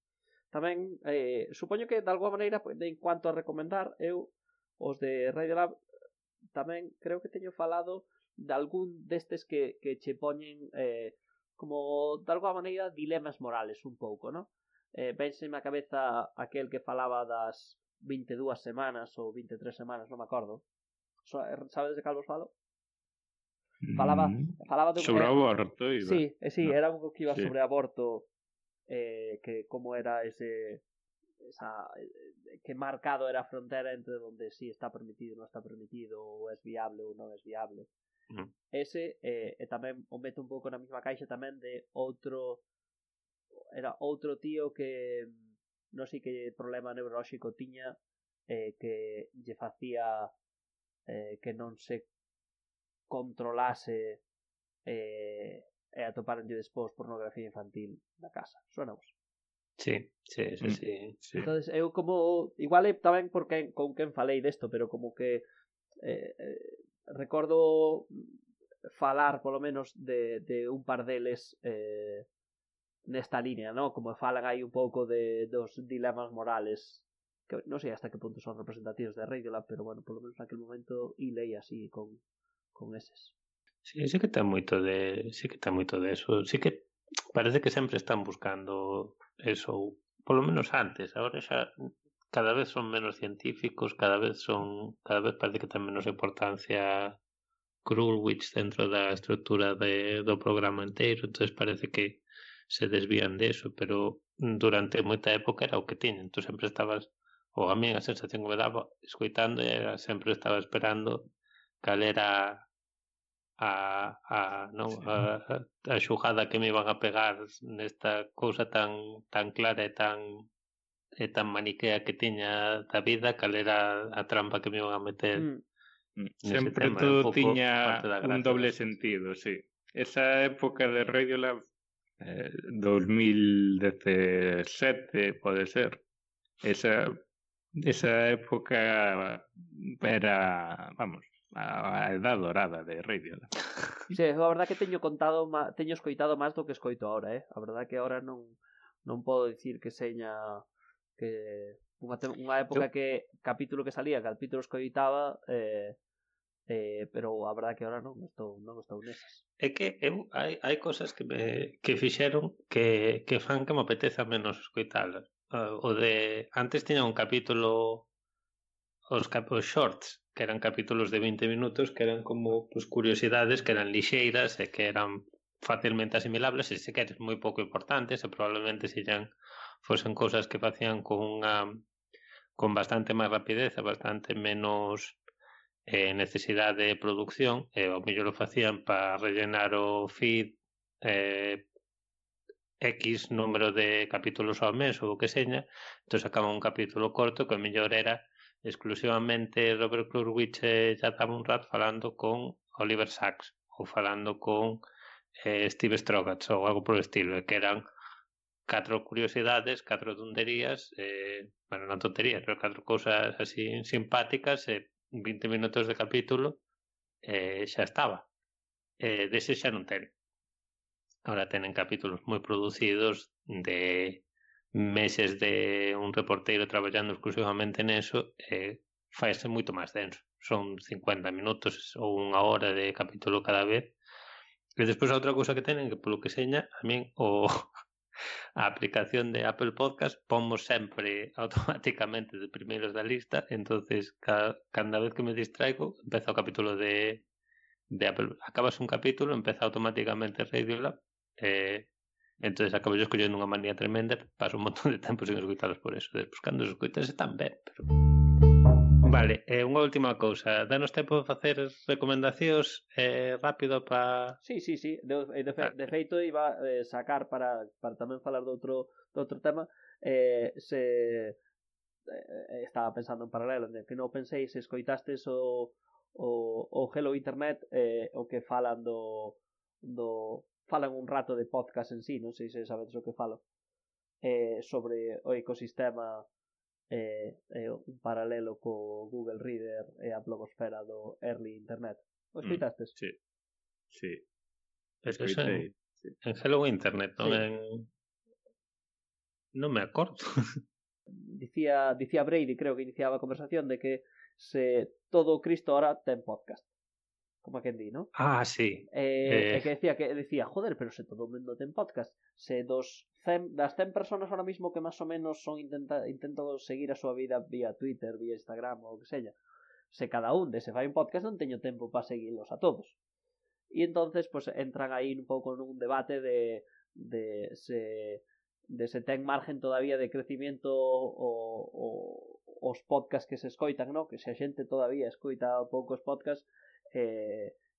Tamén, eh, supoño que de alguma maneira, de, en cuanto a recomendar, eu, os de Radio Lab, tamén creo que teño falado de algún destes que, que che poñen eh, como, de alguma maneira, dilemas morales un pouco, non? Eh, vense na cabeza aquel que falaba das 22 semanas ou 23 semanas, non me acordo. So, sabes de cal vos falo? Falaba- Mm, Falaba de un sobre eh, aborto, iba. Sí, eh, sí, No. era un que iba Sí. sobre aborto eh, que como era ese esa eh, que marcado era a frontera entre donde sí está permitido, non está permitido, ou es viable ou non es viable. Mm. Ese eh, e tamén o meto un pouco na mesma caixa tamén de outro era outro tío que mm, non sei que problema neurolóxico tiña eh, que lle facía eh, que non se controlase eh, e atoparonlle despois pornografía infantil na casa. Suena vos? Sí, sí, sí, sí, mm. sí. Entonces, eu como igual é tamén porque con quen falei desto, pero como que eh, eh, recordo falar polo menos de, de un par deles eh, nesta línea, ¿no? como falan aí un pouco de dos dilemas morales que non sei hasta que punto son representativos de Radiola, pero bueno, polo menos naquele momento e lei así con, con eses. Sí, sí que ten moito de, sí que ten moito de eso. Sí que parece que sempre están buscando eso, polo menos antes, agora xa cada vez son menos científicos, cada vez son, cada vez parece que ten menos importancia Krulwich dentro da estrutura de, do programa inteiro, entonces parece que se desvían de eso, pero durante moita época era o que tiñen, tú sempre estabas ou a mí a sensación que me daba escoitando era sempre estaba esperando cal era a, a, non, sí. a, a xujada que me iban a pegar nesta cousa tan tan clara e tan e tan maniquea que tiña da vida cal era a trampa que me iban a meter mm. Sempre todo tiña un doble sentido, sí. Esa época de Radio Lab eh, 2007, pode ser. Esa, esa época era, vamos, a, a edad dorada de Radiohead. Sí, a verdad que teño contado, teño escoitado máis do que escoito ahora, eh? A verdad que ahora non non podo dicir que seña que unha, unha época que capítulo que salía, capítulo escoitaba, eh, eh, pero a verdade que ahora non estou non estou nesas. É que eu hai, hai cosas que me, que fixeron que, que fan que me apeteza menos escoitalas. Uh, o de antes tiña un capítulo os, cap, os shorts que eran capítulos de 20 minutos que eran como pues, curiosidades que eran lixeiras e que eran facilmente asimilables e se que moi pouco importantes e probablemente se xan fosen cousas que facían con unha con bastante máis rapidez e bastante menos eh, necesidade de producción e eh, ao mellor o facían para rellenar o feed eh, X número de capítulos ao mes ou o que seña, entón sacaban un capítulo corto que o mellor era exclusivamente Robert Krulwich e Jatam Unrat falando con Oliver Sacks ou falando con eh, Steve Strogatz ou algo por estilo, que eran catro curiosidades, catro tonterías, eh, bueno, non tonterías, pero catro cousas así simpáticas e eh, 20 minutos de capítulo eh, xa estaba. Eh, dese xa non ten. Ahora tenen capítulos moi producidos de meses de un reporteiro traballando exclusivamente neso e eh, faise moito máis denso. Son 50 minutos ou unha hora de capítulo cada vez. E despois outra cousa que tenen que polo que seña a min o a aplicación de Apple Podcast pomos sempre automáticamente de primeiros da lista, entonces ca, cada vez que me distraigo, empeza o capítulo de, de Apple. Acabas un capítulo, empeza automáticamente Radio Lab, eh, entonces acabo yo escollendo unha manía tremenda, paso un montón de tempo sen escuitalos por eso, de, cando os escoitas están ben, pero... Vale, eh, unha última cousa. Danos tempo de facer recomendacións eh, rápido para... Sí, sí, sí. De, eh, de, fe, ah. de feito, iba eh, sacar para, para tamén falar de outro, de outro tema. Eh, se eh, estaba pensando en paralelo, de que non pensei se escoitastes o, o, o Hello Internet eh, o que falan do, do falan un rato de podcast en sí, non sei se sabedes o que falo eh, sobre o ecosistema é, é un paralelo co Google Reader e a blogosfera do Early Internet. O escuitastes? Mm, sí. Sí. Escuitei. Sí. En Hello Internet, non sí. en... Non me acordo. dicía, dicía Brady, creo que iniciaba a conversación, de que se todo o Cristo ahora ten podcast como a quen di, no? Ah, sí. Eh, eh... E que decía, que decía, joder, pero se todo o mundo ten podcast, se dos cem, das 100 personas ahora mismo que máis ou menos son intenta, intento seguir a súa vida vía Twitter, vía Instagram ou que sella, se cada un dese fai un podcast non teño tempo para seguilos a todos. E entonces pues entran aí un pouco nun debate de de se de se ten margen todavía de crecimiento o, o os podcasts que se escoitan, no? que se a xente todavía escoita poucos podcasts,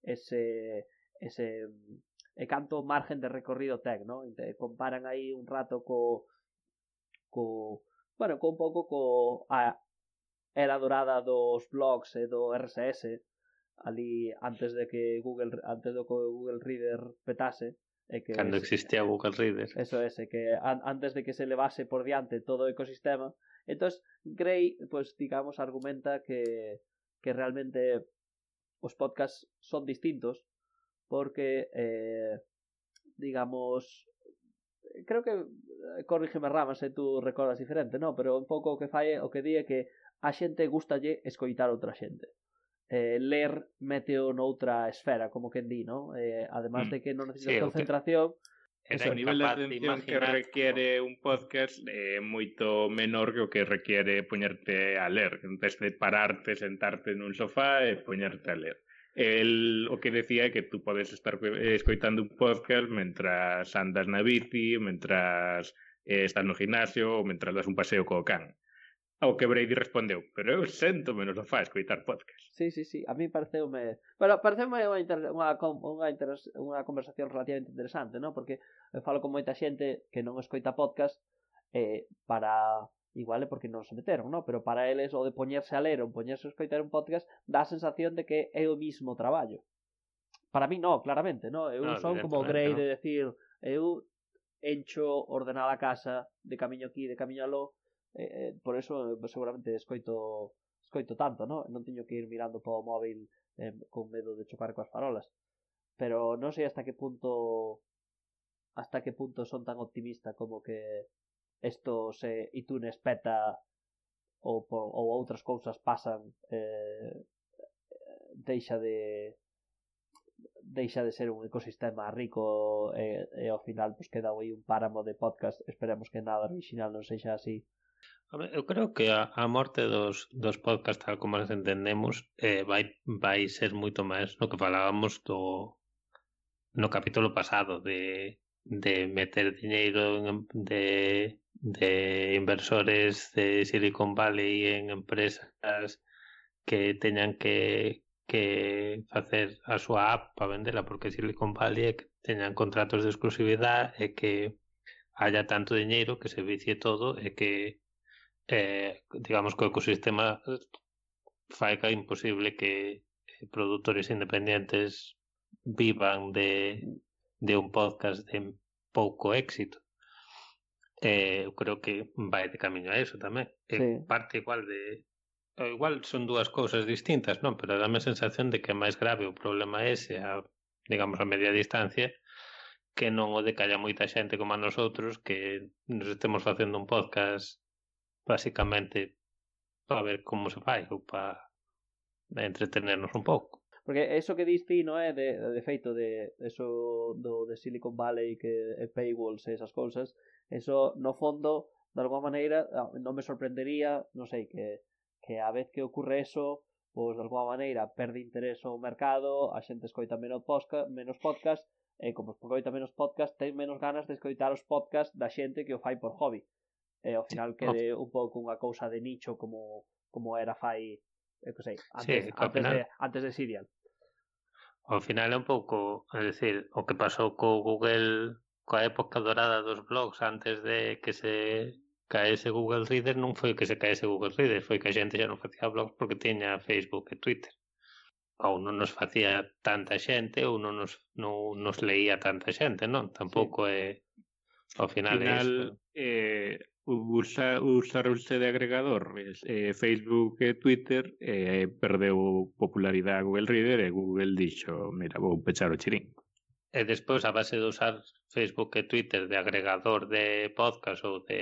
ese ese e canto margen de recorrido ten, ¿no? E comparan aí un rato co co bueno, co un pouco co a era dorada dos blogs e do RSS ali antes de que Google antes do que Google Reader petase e que cando existía Google Reader eso é, que an, antes de que se levase por diante todo o ecosistema entonces Gray, pues digamos argumenta que que realmente os podcasts son distintos porque, eh, digamos, creo que, eh, corrígeme Ramas, se tú recordas diferente, no, pero un pouco o que fai o que di é que a xente gustalle escoitar outra xente. Eh, ler meteo noutra esfera, como que di, non? Eh, además mm. de que non necesitas sí, concentración, que Eso, o nivel de atención que requiere un podcast é eh, moito menor que o que requiere poñerte a ler, en vez de pararte, sentarte nun sofá eh, e poñerte a ler. El, o que decía é que tú podes estar eh, escoitando un podcast mentras andas na bici, mentras eh, estás no gimnasio ou mentras das un paseo co can. Ao que Brady respondeu, pero eu sento menos do fa escoitar podcast. Sí, sí, sí, a mí pareceume, bueno, pareceume unha inter... unha unha, inter... unha conversación relativamente interesante, non? Porque eu falo con moita xente que non escoita podcast eh, para igual é porque non se meteron, non? Pero para eles o de poñerse a ler ou poñerse a escoitar un podcast dá a sensación de que é o mismo traballo. Para mí non, claramente, non? Eu no, son como Grey no. de decir, eu encho ordenar a casa de camiño aquí, de camiño aló, Eh, eh, por eso seguramente escoito escoito tanto, ¿no? Non teño que ir mirando para o móvil eh, con medo de chocar coas farolas. Pero non sei hasta que punto hasta que punto son tan optimista como que isto se iTunes peta ou, ou outras cousas pasan eh, deixa de deixa de ser un ecosistema rico e, e ao final pues, queda aí un páramo de podcast esperemos que nada original non sexa así Eu creo que a, a morte dos, dos podcasts tal como as entendemos eh, vai, vai ser moito máis no que falábamos do no capítulo pasado de, de meter diñeiro en, de, de inversores de Silicon Valley en empresas que teñan que, que facer a súa app para vendela porque Silicon Valley é que teñan contratos de exclusividade e que haya tanto diñeiro que se vicie todo e que eh, digamos que o ecosistema eh, fai que é imposible que eh, produtores independentes vivan de, de un podcast de pouco éxito. Eh, eu creo que vai de camiño a eso tamén. Eh, sí. Eh, parte igual de igual son dúas cousas distintas, non? Pero dame a sensación de que é máis grave o problema ese, a, digamos, a media distancia, que non o de que haya moita xente como a nosotros que nos estemos facendo un podcast basicamente para ver como se fai ou para entretenernos un pouco. Porque eso que diste, non é, eh, de, de feito, de eso do de Silicon Valley que e paywalls e esas cousas, eso no fondo, de alguma maneira, non me sorprendería, non sei, que, que a vez que ocurre eso, pois de alguma maneira perde interés o mercado, a xente escoita menos podcast, menos podcast, e como escoita menos podcast, ten menos ganas de escoitar os podcast da xente que o fai por hobby e ao final quede un pouco unha cousa de nicho como como era fai eu que sei, antes, sí, antes, final... de, antes de Sirian. Ao final é un pouco, é dicir, o que pasou co Google coa época dorada dos blogs antes de que se caese Google Reader non foi que se caese Google Reader, foi que a xente xa non facía blogs porque tiña Facebook e Twitter. Ou non nos facía tanta xente ou non nos, non nos leía tanta xente, non? Tampouco sí. é Ao final, final eh, usa, usar usted de agregador eh, Facebook e Twitter eh, perdeu popularidade a Google Reader e Google dixo mira, vou pechar o chirín E despois, a base de usar Facebook e Twitter de agregador de podcast ou de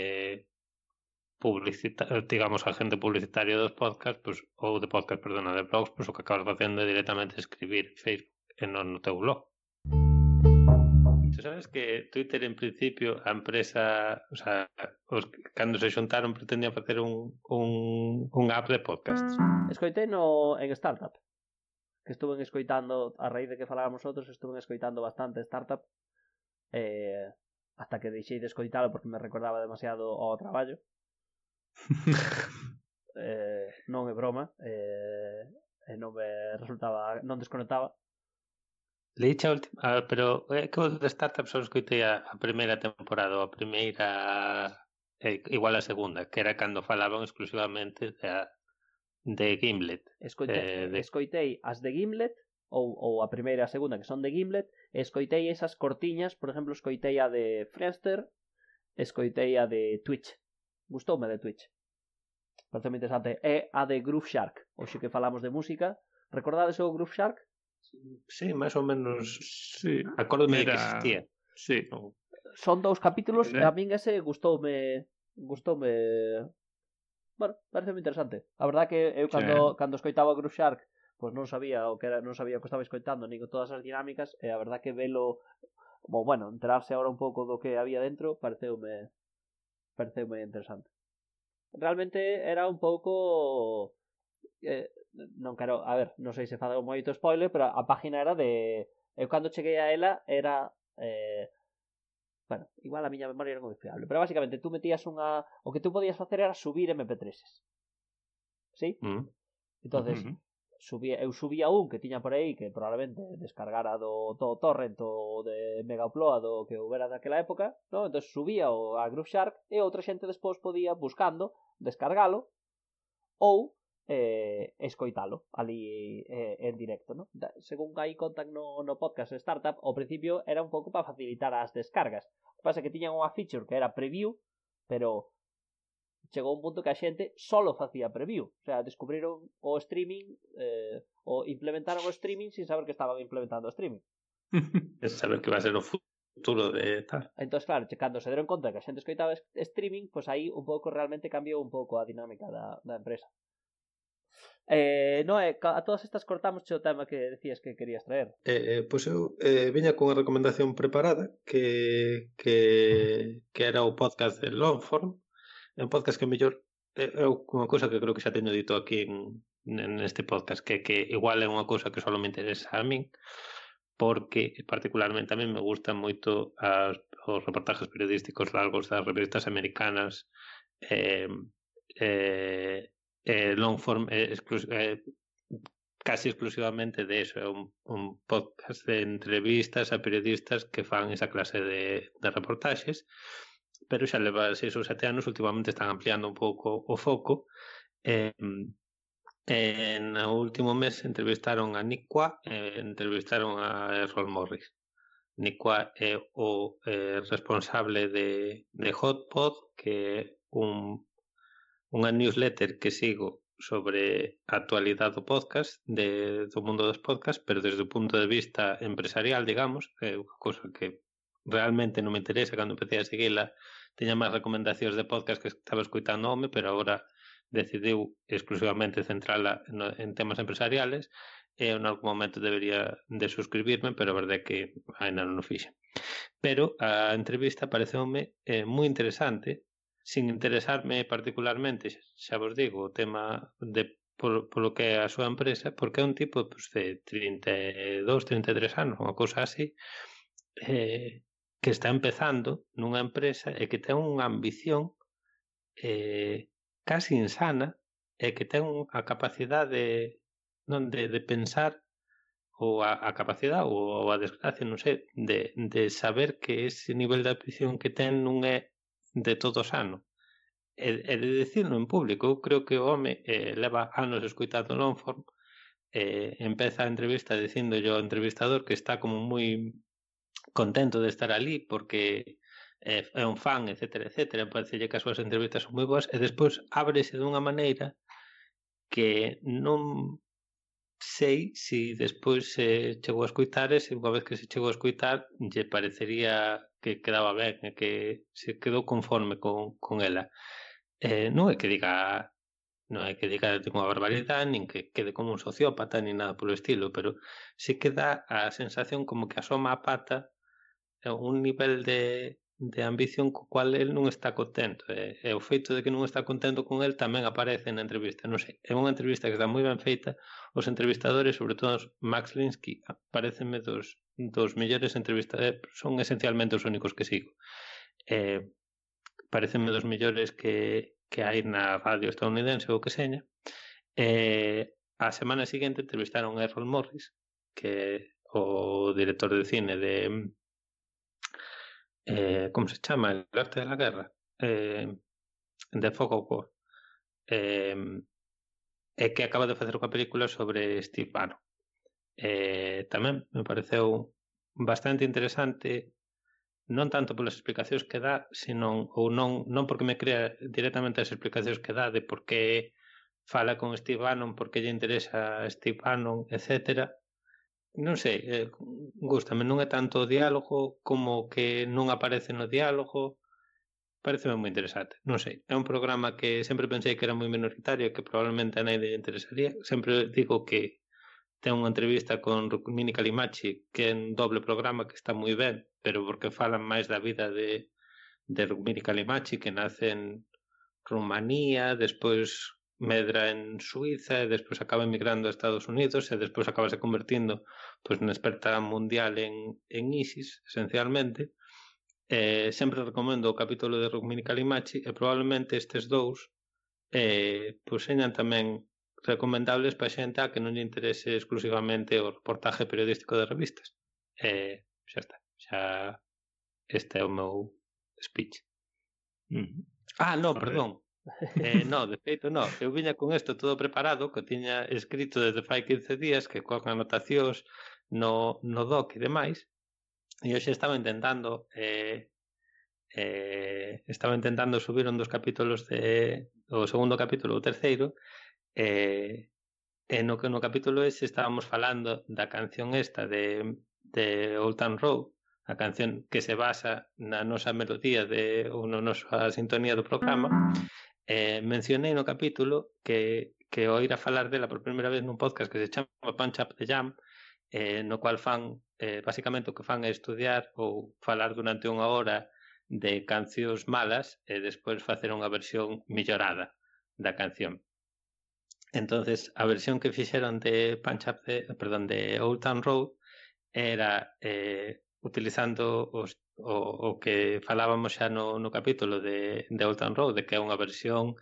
publicita digamos, a publicitario dos podcast, pues, ou de podcast, perdona, de blogs, pues, o que acabas facendo é directamente escribir Facebook e non no teu blog. Tú sabes que Twitter en principio a empresa, o sea, os, cando se xuntaron pretendía facer un, un, un app de podcasts. Mm. Escoitei no, en Startup que estuven escoitando, a raíz de que falábamos outros, estuven escoitando bastante Startup eh, hasta que deixei de escoitalo porque me recordaba demasiado ao traballo. eh, non é broma, eh, e non me resultaba, non desconectaba Leíche a última, ah, pero é que o de Startup só escoitei a, a primeira temporada, a primeira eh, igual a segunda, que era cando falaban exclusivamente da, de Gimlet. Escoitei, eh, de... escoitei as de Gimlet ou, ou a primeira e a segunda que son de Gimlet, escoitei esas cortiñas, por exemplo, escoitei a de Friendster, escoitei a de Twitch. Gustoume de Twitch. Parece moi interesante. É a de Groove Shark. Oxe que falamos de música. Recordades o Groove Shark? Sí, máis ou menos. Sí. Acórdome Era... de que existía. Sí. Son dous capítulos Era... a min ese gustoume gustoume Bueno, parece moi interesante. A verdade que eu cando, sí. cando escoitaba Groove Shark pois non sabía o que era, non sabía o que estaba escoitando nin todas as dinámicas e a verdade que velo como, bueno, enterarse agora un pouco do que había dentro pareceume pareceume interesante. Realmente era un pouco eh, non quero, a ver, non sei se fago moito spoiler, pero a página era de eh, eu cando cheguei a ela era eh, bueno, igual a miña memoria era moi fiable, pero basicamente tú metías unha o que tú podías facer era subir MP3s. Sí? Mm. Entonces, mm -hmm. subía, eu subía un que tiña por aí que probablemente descargara do todo torrent ou de mega upload o que houbera daquela época, no? Entonces subía o a Groove Shark e outra xente despois podía buscando descargalo ou eh, escoitalo ali eh, en directo, no? Da, según aí contan no, no podcast Startup, ao principio era un pouco para facilitar as descargas. O que pasa que tiñan unha feature que era preview, pero chegou un punto que a xente solo facía preview. O sea, descubriron o streaming, eh, o implementaron o streaming sin saber que estaban implementando o streaming. Es saber que va a ser o futuro de tal. Entón, claro, cando se deron conta que a xente escoitaba streaming, pois pues aí un pouco realmente cambiou un pouco a dinámica da, da empresa. Eh, Noé, eh, a todas estas cortamos o tema que decías que querías traer. Eh, eh, pois eu eh, viña unha recomendación preparada que, que, que era o podcast de Longform, un podcast que mellor eh, é unha cousa que creo que xa teño dito aquí en, en este podcast que, que igual é unha cousa que só me interesa a min porque particularmente a mí me gustan moito as, os reportajes periodísticos largos das revistas americanas eh, eh, eh, long form eh, exclus eh, casi exclusivamente de eso, é un, un podcast de entrevistas a periodistas que fan esa clase de, de reportaxes, pero xa leva seis ou sete anos, últimamente están ampliando un pouco o foco, eh, en o último mes entrevistaron a Nikwa, eh, entrevistaron a Errol Morris. Nikwa é o eh, responsable de, de Hotpod, que é un unha newsletter que sigo sobre a actualidade do podcast, de, do mundo dos podcasts, pero desde o punto de vista empresarial, digamos, que é unha cosa que realmente non me interesa cando empecé a seguila, teña máis recomendacións de podcast que estaba escuitando home, pero agora decidiu exclusivamente centrala en, en temas empresariales e en algún momento debería de suscribirme, pero a verdade é que ainda non o fixe. Pero a entrevista pareceume eh, moi interesante sin interesarme particularmente, xa vos digo, o tema de polo, polo que é a súa empresa, porque é un tipo pues, de 32, 33 anos, unha cousa así, eh, que está empezando nunha empresa e que ten unha ambición eh, casi insana e que ten a capacidade non de, de pensar ou a, a capacidade ou, ou a desgracia, non sei, de, de saber que ese nivel de ambición que ten non é de todo sano. E, e de dicirlo en público, eu creo que o home eh, leva anos escuitando Longform, eh, empeza a entrevista dicíndolle ao entrevistador que está como moi contento de estar ali porque eh, é un fan, etcétera, etcétera, parecelle que as súas entrevistas son moi boas, e despois ábrese dunha maneira que non sei se si despois se chegou a escuitar e se unha vez que se chegou a escuitar lle parecería que quedaba ben que se quedou conforme con, con ela. Eh, que diga non é que diga de unha barbaridade nin que quede como un sociópata nin nada polo estilo, pero sí que dá a sensación como que asoma a pata un nivel de, de ambición co cual el non está contento e, e o feito de que non está contento con el tamén aparece na entrevista. Non sei, é unha entrevista que está moi ben feita os entrevistadores, sobre todo Max Linsky parecenme dos, dos mellores entrevistadores eh, son esencialmente os únicos que sigo. Eh, parecenme dos mellores que, que hai na radio estadounidense ou que seña. Eh, a semana seguinte entrevistaron a Errol Morris que o director de cine de eh, como se chama, El arte de la guerra, eh, de Fogo War, eh, eh, que acaba de facer unha película sobre Steve Bannon. Eh, tamén me pareceu bastante interesante non tanto polas explicacións que dá, sino ou non non porque me crea directamente as explicacións que dá de por que fala con Steve Bannon, por que lle interesa a Steve Bannon, etcétera, non sei, eh, gustame, non é tanto o diálogo como que non aparece no diálogo. Pareceme moi interesante, non sei. É un programa que sempre pensei que era moi minoritario, que probablemente a naide interesaría. Sempre digo que ten unha entrevista con Rukmini Kalimachi, que é un doble programa que está moi ben, pero porque falan máis da vida de, de Rukmini Kalimachi, que nace en Rumanía, despois medra en Suiza e despois acaba emigrando a Estados Unidos e despois acabase convertindo pois na experta mundial en, en ISIS, esencialmente. Eh, sempre recomendo o capítulo de Rukmini Kalimachi e probablemente estes dous eh, pois señan tamén recomendables para xente a que non lle interese exclusivamente o reportaje periodístico de revistas. Eh, xa está, xa este é o meu speech. Mm. Ah, no, perdón, Eh, no, de feito, no. Eu viña con isto todo preparado, que tiña escrito desde fai 15 días, que con anotacións no, no doc e demais, e hoxe estaba intentando eh, eh, estaba intentando subir un dos capítulos de, o segundo capítulo o terceiro eh, e no que no capítulo ese estábamos falando da canción esta de, de Old Town Road a canción que se basa na nosa melodía de ou na nosa sintonía do programa eh, mencionei no capítulo que, que oíra falar dela por primeira vez nun podcast que se chama Punch Up the Jam eh, no cual fan, eh, basicamente o que fan é estudiar ou falar durante unha hora de cancións malas e despois facer unha versión millorada da canción. Entonces, a versión que fixeron de Punch Up, the, perdón, de Old Town Road era eh, utilizando os o, o que falábamos xa no, no capítulo de, de Old Town Road, de que é unha versión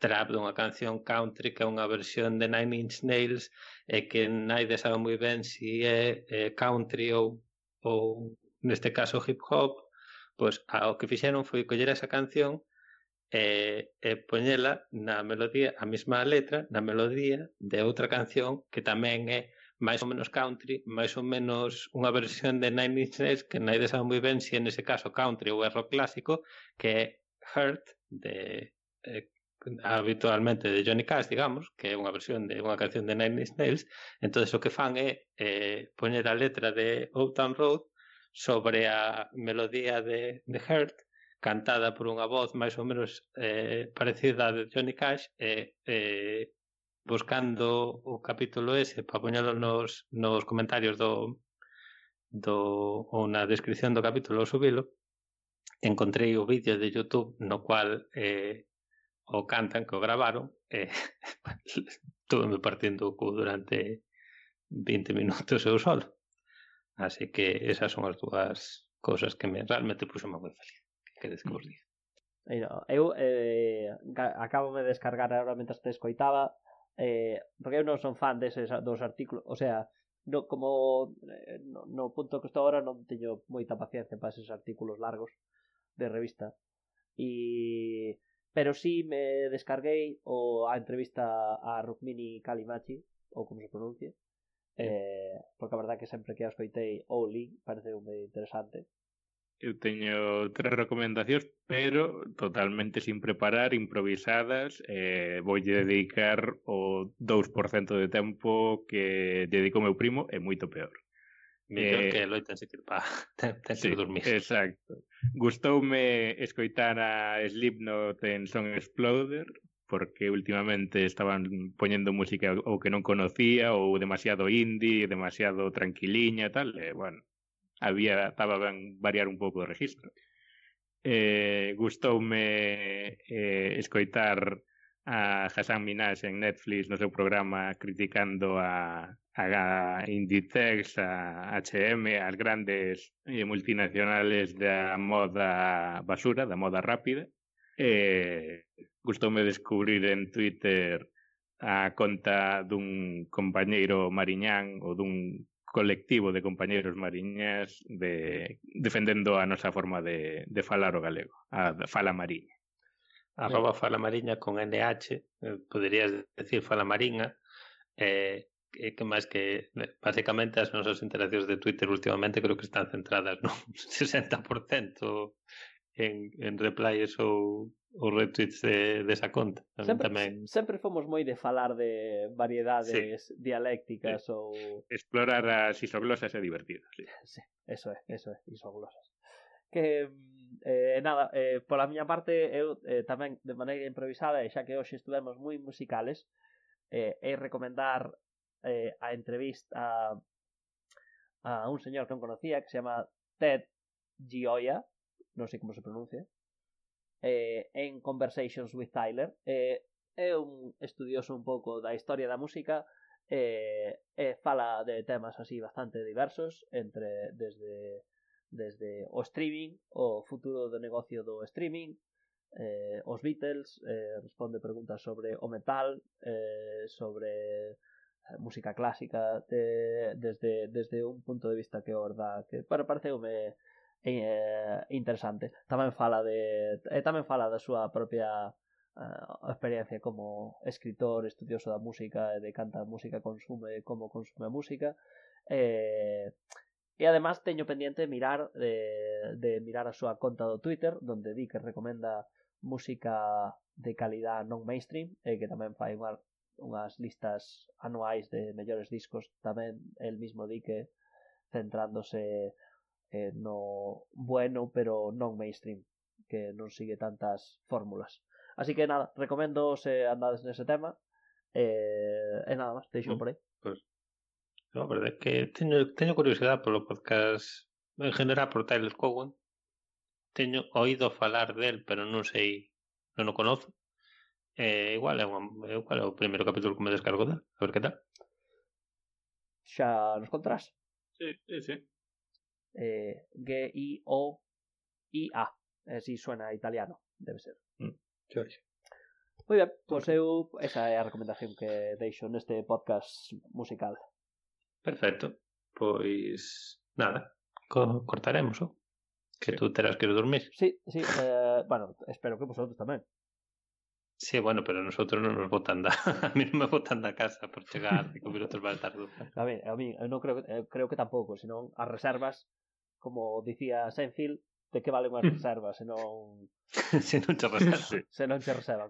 trap dunha canción country que é unha versión de Nine Inch Nails e que naide sabe moi ben si é, é country ou, ou neste caso hip hop pois ao que fixeron foi coller esa canción e, e poñela na melodía, a mesma letra, na melodía de outra canción que tamén é máis ou menos country, máis ou menos unha versión de Nine Inch Nails que naide sabe moi ben se si nese caso country ou é rock clásico, que é Hurt de eh, habitualmente de Johnny Cash, digamos, que é unha versión de unha canción de Nine Inch Nails, entonces o que fan é eh, poñer a letra de Old Town Road sobre a melodía de, de Hurt, cantada por unha voz máis ou menos eh, parecida a de Johnny Cash, e eh, eh, buscando o capítulo ese para poñelo nos, nos comentarios do, do ou na descripción do capítulo subilo encontrei o vídeo de Youtube no cual eh, o cantan que o gravaron e eh, estuve partindo o cu durante 20 minutos eu solo. Así que esas son as dúas cousas que me realmente puxo moi feliz que queres que vos diga? Eu eh, acabo de descargar agora mentre te escoitaba eh, porque eu non son fan deses dos artículos, o sea, no, como eh, no, no punto que estou agora non teño moita paciencia para esos artículos largos de revista e pero sí me descarguei o a entrevista a Rukmini Kalimachi ou como se pronuncie sí. eh, porque a verdad que sempre que a escoitei ou li parece moi interesante Eu teño tres recomendacións, pero totalmente sin preparar, improvisadas. Eh, vou dedicar o 2% de tempo que dedico o meu primo e moito peor. Mellor eh, que loitas que pa, ten, ten sí, que dormir. Exacto. Gustoume escoitar a Slipknot en Song Exploder, porque últimamente estaban poñendo música ou que non conocía ou demasiado indie, demasiado tranquiliña e tal, e, bueno, había estaba ben variar un pouco o registro. Eh, gustoume eh, escoitar a Hassan Minaj en Netflix no seu programa criticando a, a Inditex, a H&M, as grandes eh, multinacionales da moda basura, da moda rápida. Eh, gustoume descubrir en Twitter a conta dun compañeiro mariñán ou dun colectivo de compañeros mariñas de, defendendo a nosa forma de, de falar o galego, a fala mariña. Arroba fala mariña con NH, eh, poderías decir fala mariña, eh, que máis que basicamente as nosas interaccións de Twitter últimamente creo que están centradas no 60% en, en replies ou os retweets de, desa conta. Tamén, sempre, tamén... sempre fomos moi de falar de variedades sí. dialécticas sí. ou... Explorar as isoglosas é divertido. Sí. sí, eso é, eso é, isoglosas. Que, mm, eh, nada, eh, pola miña parte, eu eh, tamén de maneira improvisada, e xa que hoxe estuvemos moi musicales, eh, é recomendar eh, a entrevista a, a un señor que non conocía, que se chama Ted Gioia, non sei como se pronuncia, eh, en Conversations with Tyler. Eh, é un estudioso un pouco da historia da música eh, e fala de temas así bastante diversos entre desde desde o streaming, o futuro do negocio do streaming, eh, os Beatles, eh, responde preguntas sobre o metal, eh, sobre eh, música clásica de, desde, desde un punto de vista que orda que para pareceume eh, interesante. Tamén fala de eh, tamén fala da súa propia eh, experiencia como escritor, estudioso da música, e de canta música consume, como consume a música. Eh, e además teño pendiente mirar de, de mirar a súa conta do Twitter, onde di que recomenda música de calidad non mainstream e eh, que tamén fai unha, unhas listas anuais de mellores discos tamén el mismo di que centrándose eh, no bueno pero non mainstream que non sigue tantas fórmulas. Así que nada, recomendo se andades nese tema eh, e nada máis, deixo mm, por aí pues, no, verdade que teño, teño curiosidade polo podcast en general por Tyler Cowan teño oído falar del pero non sei non o conozo eh, igual é, unha, igual é o primeiro capítulo que me descargo del a ver que tal. Xa nos contarás. Sí, sí, sí eh, G-I-O-I-A. Así suena italiano, debe ser. Mm. Ben, pois eu esa é a recomendación que deixo neste podcast musical. Perfecto. Pois nada, co cortaremos, ¿o? Que sí. tú terás que dormir. Sí, sí, eh, bueno, espero que vosotros tamén. Sí, bueno, pero nosotros non nos botan da... a mí non me botan da casa por chegar cinco minutos máis tarde. A mí, a mí eu non creo, eu creo que tampouco, senón as reservas, como decía Seinfeld, de que vale unha reserva, senón... senón che reservan. senón che reservan.